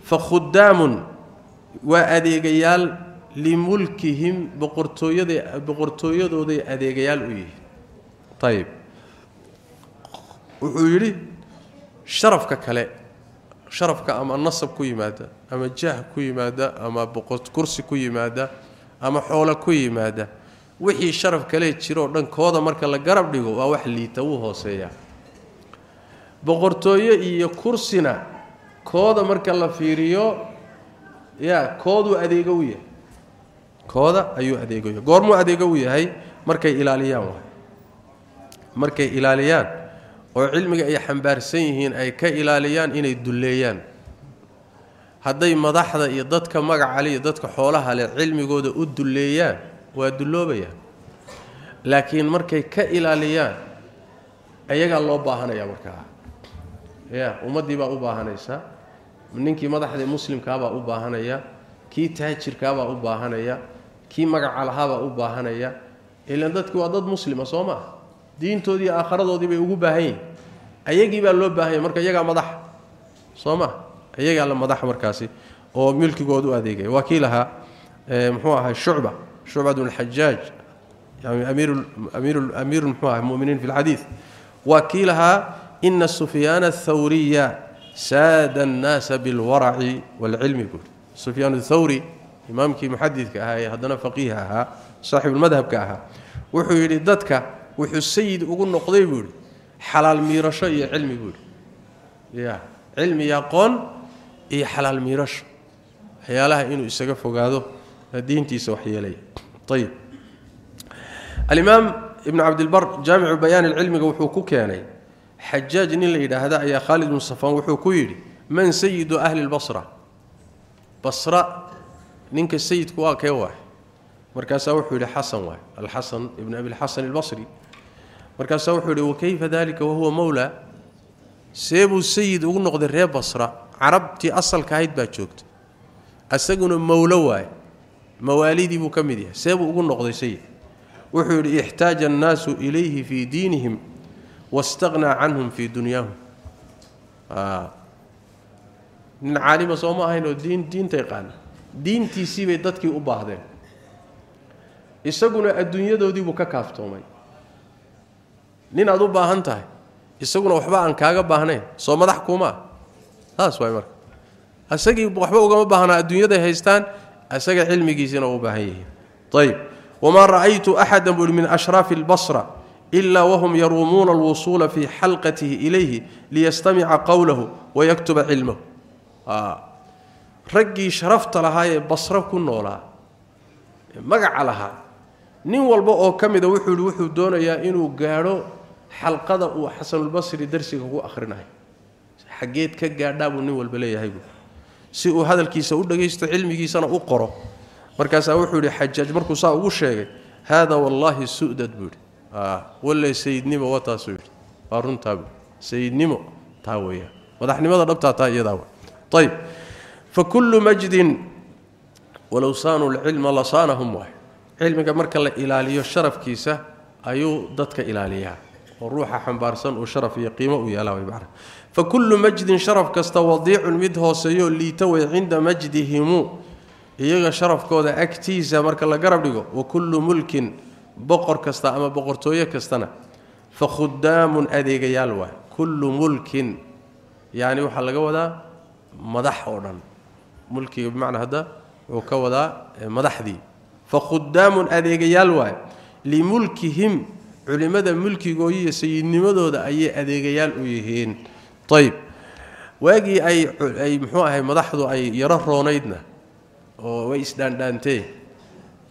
فخدام وأديجيال لملكهم بقرتويدي أديجيال اديغيال طيب. وحيري sharafka kale sharafka ama nasab ku yimaada ama jaah ku yimaada ama kursi ku yimaada ama xoolo ku yimaada wixii sharaf kale jiro oo dhan kooda marka la garab dhigo waa wax liita wuu hooseeyaa boqortooyo iyo kursina kooda marka la fiiriyo ya kooduu adeego u yahay. Kooda ayuu adeego u yahay. Goormuu adeego u yahay? Markay ilaaliyaan waay. Markay ilaaliyaan oo cilmiga ay xambaarsan yihiin ay ka ilaaliyaan inay dulleeyaan. Hadday madaxda iyo dadka magaca le iyo dadka xoolaha leh cilmigooda u dulleeyaan waa dulloobayaan laakiin markay ka ilaaliyaan ayagaa loo baahanaya markaa. Ya ummaddii baa u baahanaysa ninkii madaxda muslimkaabaa u baahanaya kii taajirkaabaa u baahanaya kii magaca lahaabaa u baahanaya. Ilan dadki waa dad muslima soo maa diintoodii aakharadoodii bay ugu baahan yihin ayagii baa loo baahanya marka iyagaa madaxa soo ma iyagaa la madaxa markaasi oo milkigood u adeegaya waa kii lahaa muxuu ahay shucba shucba bn xajaaj yani amiiru mxuu aha muminiin fi lxadiid waa kii lahaa ina sufyaana athawriya saada annaasa bilwaraci waalcilmi buuri sufyaan athawri imaamkii muxadidka ahaa ee haddana faqiiha ahaa saaxibulmadhabka ahaa wuxuu yidhi dadka wuxuu sayid ugu noqday buu yidhi xalaal miirasho iyo cilmi buu yidhi ya cilmi iyo aqoon iyo xalaal miirasho waxyaalaha inuu isaga fogaado diintiisa waxyeelaya ayib alimaam ibn cabdilbar jaamicu bayaan ilcilmiga wuxuu ku keenay xajaaj nin la yidhaahda ayaa khaalid bnu safaan wuxuu ku yidhi man sayidu ahli lbasra basra ninka sayidku waa kee waay markaasaa wuxuu yidhi xasan waay alxasan ibn abilxasan albasri markaasaa wuxuu yidhi wakayfa dalika wahuwa mowla see buu sayid ugu noqday reer basra carabtii asalka ahayd baa joogta isaguna mowlo waaye mawaalidii buu ka mid yahay see buu ugu noqday sayid wuxuu yidhi ixtaaja annaasu ilayhi fii diinihim wastaqnaa canhum fii dunyaahum nin caalima soo ma ahayn oo diin diinta yaqaana diintiisii bay dadkii u baahdeen isaguna adduunyadoodiibuu ka kaaftoomay nin aad u baahan tahay isaguna waxba aan kaaga baahnayn soo madax kuumaa saas waay marka isagii waxba ugama baahnaa adduunyaday haystaan isaga cilmigiisina u baahan yihiin ayb wamaa ra'aytu axada buuhi min ashraafi albasra yaruumuuna alwusuula fii xalqatihi ilayhi liyastamica qowlahu wayaktuba cilmahu raggii sharafta lahaa ee basro ku noolaa magaca lahaa nin walba oo ka mida wuxuu yihi wuxuu doonayaa inuu gaadho xalqada uu xasanulbasri darsiga ku akhrinayo xaggeed ka gaadhaa buu nin walba leeyahay si uu hadalkiisa u dhagaysto cilmigiisana u qoro markaasaa wuxuu yidhi xajaaj markuu saa ugu sheegay haada wallaahi su'dad buu yidhi walle sayidnimo waa taasuu yidhi waa runtaa buu sayidnimo taa weeyaan madaxnimada dhabtaa taa iyadaa wa ayb fa kullu majdin walow saanuu lcilma la saanahum waay cilmiga marka la ilaaliyo sharafkiisa ayuu dadka ilaaliyaa yeelaa way macna fa kullu majdin sharaf kasta wadiicun mid hooseeyo liita way cinda majdihimu iyaga sharafkooda agtiisa marka la garab dhigo wa kullu mulkin boqor kasta ama boqortooyo kastana fa khudaamun adeegayaal waay kullu mulkin yacni waxaa laga wadaa madax oo dhan mulkiga bimacnaa hadda wuxuu ka wadaa madaxdii fa khudaamun adeegayaal waay limulkihim culimmada mulkigooda iyo sayidnimadooda ayay adeegayaal u yihiin. Ayb waagii ay ay muxuu ahay madaxdu ay yaro roonaydna oo way isdhaandhaantee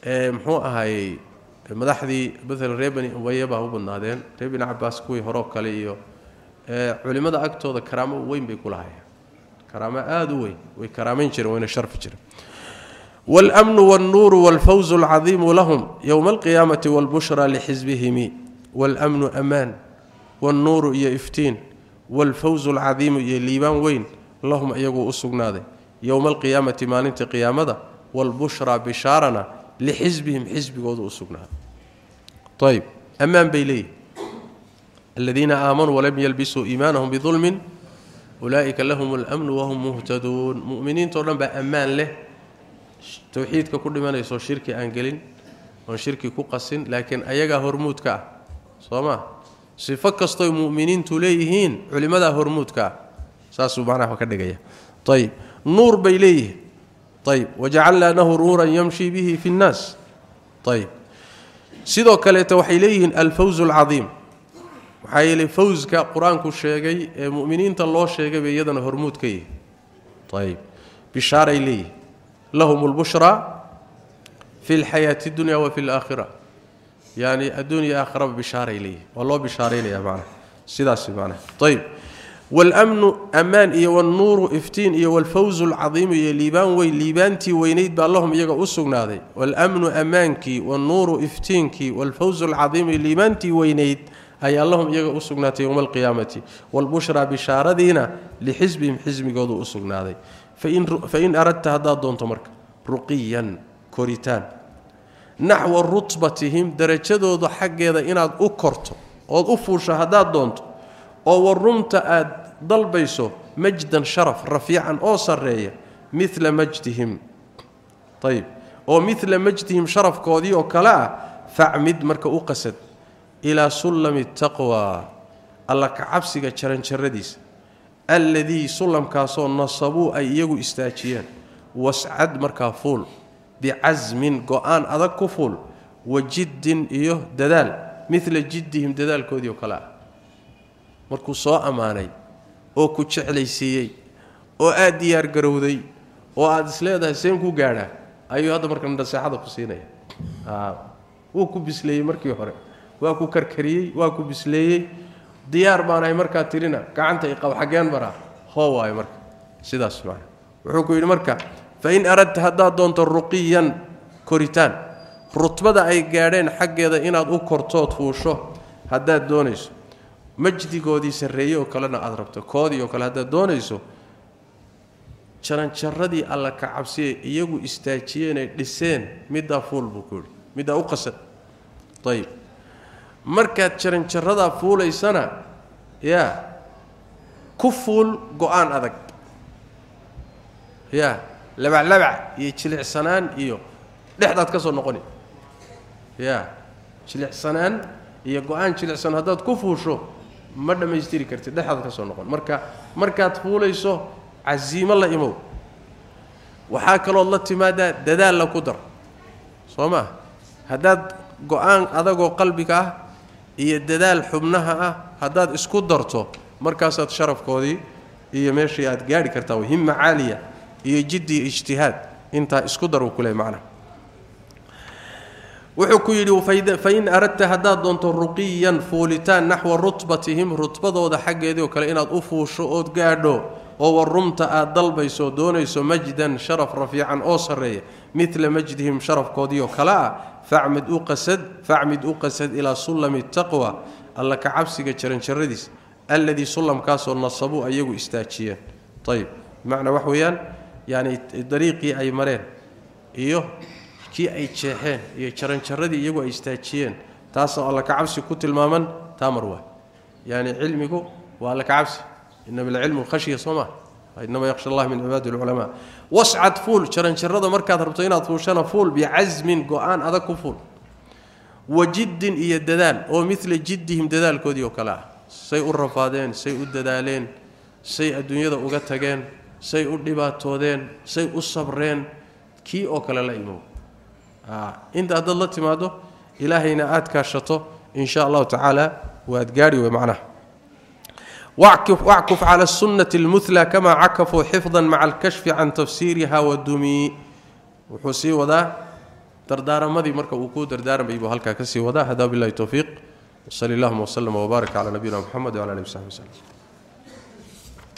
ee muxuu ahayey madaxdii maalan reer bani baa u badnaadeen reer bani cabaas kuwii horeo kale iyo culimmada agtooda karaamo weyn bay ku lahayeen karaamo aada u weyn way karaamayn jireen wayna sharfi jireen والأمن والنور والفوز العظيم لهم يوم القيامة والبشرى لحزبهم. والأمن أمان والنور يفتين والفوز العظيم يليبان وين اللهم ايغو اسغناده يوم القيامة ما انت قيامة والبشرى بشارنا لحزبهم حزب غودو اسغناده طيب أمان بيلي. الذين آمنوا ولم يلبسوا إيمانهم بظلم أولئك لهم الأمن وهم مهتدون. مؤمنين ترن بأمان له. Towxiidka ku dhimanayso shirki aan gelin oon shirki ku qasin laakiin ayagaa hormuudka ah soo ma sifo kastoy mu'miniintu leeyihiin culimmadaa hormuudka ah saasuu macnaha ka dhigaya ayb nuur bay leeyihiin ayb wajacalnaa lahu nuuran yamshi bihi fi nnaas ayb sidoo kaleeta waxay leeyihiin alfawz alcadiim maxaa yeelay fawska qur-aanku sheegay ee mu'miniinta loo sheegay bay iyadana hormuud ka yihi ayb bishaaray leeyihin لهم البشرى في الحياة الدنيا وفي الآخرة. يعني الدنيا آخرة بشاره لي. والله بشاره لي يا سيدا سداس معنى طيب. والأمن أمان اي والنور إفتين اي والفوز العظيم اي ليبان وي ليبانتي وينيد باللهم ايغا اسغناده والأمن امانك والنور افتينك والفوز العظيم اي ليبانتي وينيد أي اللهم ايغا اسغناده يوم القيامة. والبشرى بشارة بشارتنا لحزبهم حزبي قود اسغناده فإن فإن أردت هذا دونت مرك. رقيا كوريتان. نحو رتبتهم درجة ذو حق إذا إن أكرت أو أفوش هذا دونت أو رمت ضل بيسو مجدا شرف رفيعا أو سرية. مثل مجدهم. طيب. أو مثل مجدهم شرف كودي أو كلا فاعمد مرك أقصد إلى سلم التقوى. الله كعبسك شرن شرديس. Alladii sullamkaasoo nasabuu ay iyagu istaajiyeen wascad markaa fuul bicasmin go-aan adag ku fuul wa jiddin iyo dadaal mila jiddihim dadaalkoodii oo kale ah markuu soo ammaanay oo ku jeclaysiiyey oo aad diyaar garowday oo aad is leedahay seen ku gaadhaa ayuu hadda marka naseexada ku siinaya wuu ku bisleeyey markii hore waa ku karkariyey waa ku bisleeyey diyaar baanahay markaa tirina gacanta iqab xaggeen maraa hoo waayo marka sidaas maa wuxuu ku yidhi marka fain aradta haddaad doonto ruqiyan koritaan rutbada ay gaadheen xaggeeda inaad u kortood fuusho haddaad doonayso majdigoodii sarreeye oo kalena aad rabto koodii oo kale haddaad doonayso jaranjaradii alla ka cabsiye iyagu istaajiyeenay dhiseen middaa fuul buu ku u qasad ayib markaad jaranjaradaa fuulaysana yaa ku fuul go-aan adag yaa labaclabac iyo jilicsanaan iyo dhexdaad ka soo noqoni yaa jilicsanaan iyo go-aan jilicsan haddaad ku fuusho ma dhammaystiri kartid dhexdaad ka soo noqon marka markaad fuulayso casiimo la imow waxaa kalood la timaadaa dadaalla ku dar soo maa haddaad go-aan adagoo qalbiga ah iyo dadaal xubnaha ah haddaad isku darto markaasaad sharafkoodii iyo meeshii aad gaadhi kartaa himma caaliya iyo jiddi ijtihaad intaa isku dar uu ku leey macnaha wuxuu ku yidhi fain aradta haddaad doonto ruqiyan fuulitaan naxwa rutbatihim rutbadooda xaggeedii oo kale inaad u fuusho ood gaadho oo warumta aad dalbayso oo doonayso majdan sharaf rafiican oo sarreeya midla majdihim sharafkoodii oo kale ah فاعمد أو قسد فاعمد أو قسد إلى سلم التقوى. الله كعبسك جرنجرديس الذي سلم كاس نصبو ايغو استاجيه طيب معنى وحويان يعني طريقي أي مرين؟ ايو كي أي جهن اي إيوه، جرنجردي ايغو استاجيين تاس الله كعبسك تلمامن تامروا. يعني علمكو والله كعبس. إنما العلم الخشية صمه إنما يخشى الله من عباد العلماء. Wascad fuul jaranjarada markaad rabto inaad fuushana fuul bicasmin go-aan adag ku fuul wa jiddin iyo dadaal oo mila jiddihim dadaalkoodii oo kale ah say u rafaadeen say u dadaaleen say adduunyada uga tageen say u dhibaatoodeen say u sabreen kii oo kale la imow inta haddaad la timaado ilaahayna aad kaashato in sha allahu tacaala waad gaadhi wey macnaha اlmuhlى kama cakafuu xifda maca alkashfi can tafsiiriha wadumi wuxuu sii wadaa dardaaramadii marka uu kuu dardaarmayay buu halkaa ka sii wadaa hada bilahi towfiiq wsali اllahuma wslm wbaarak cala nabiyina mxamed wcala alih w saxbi wslm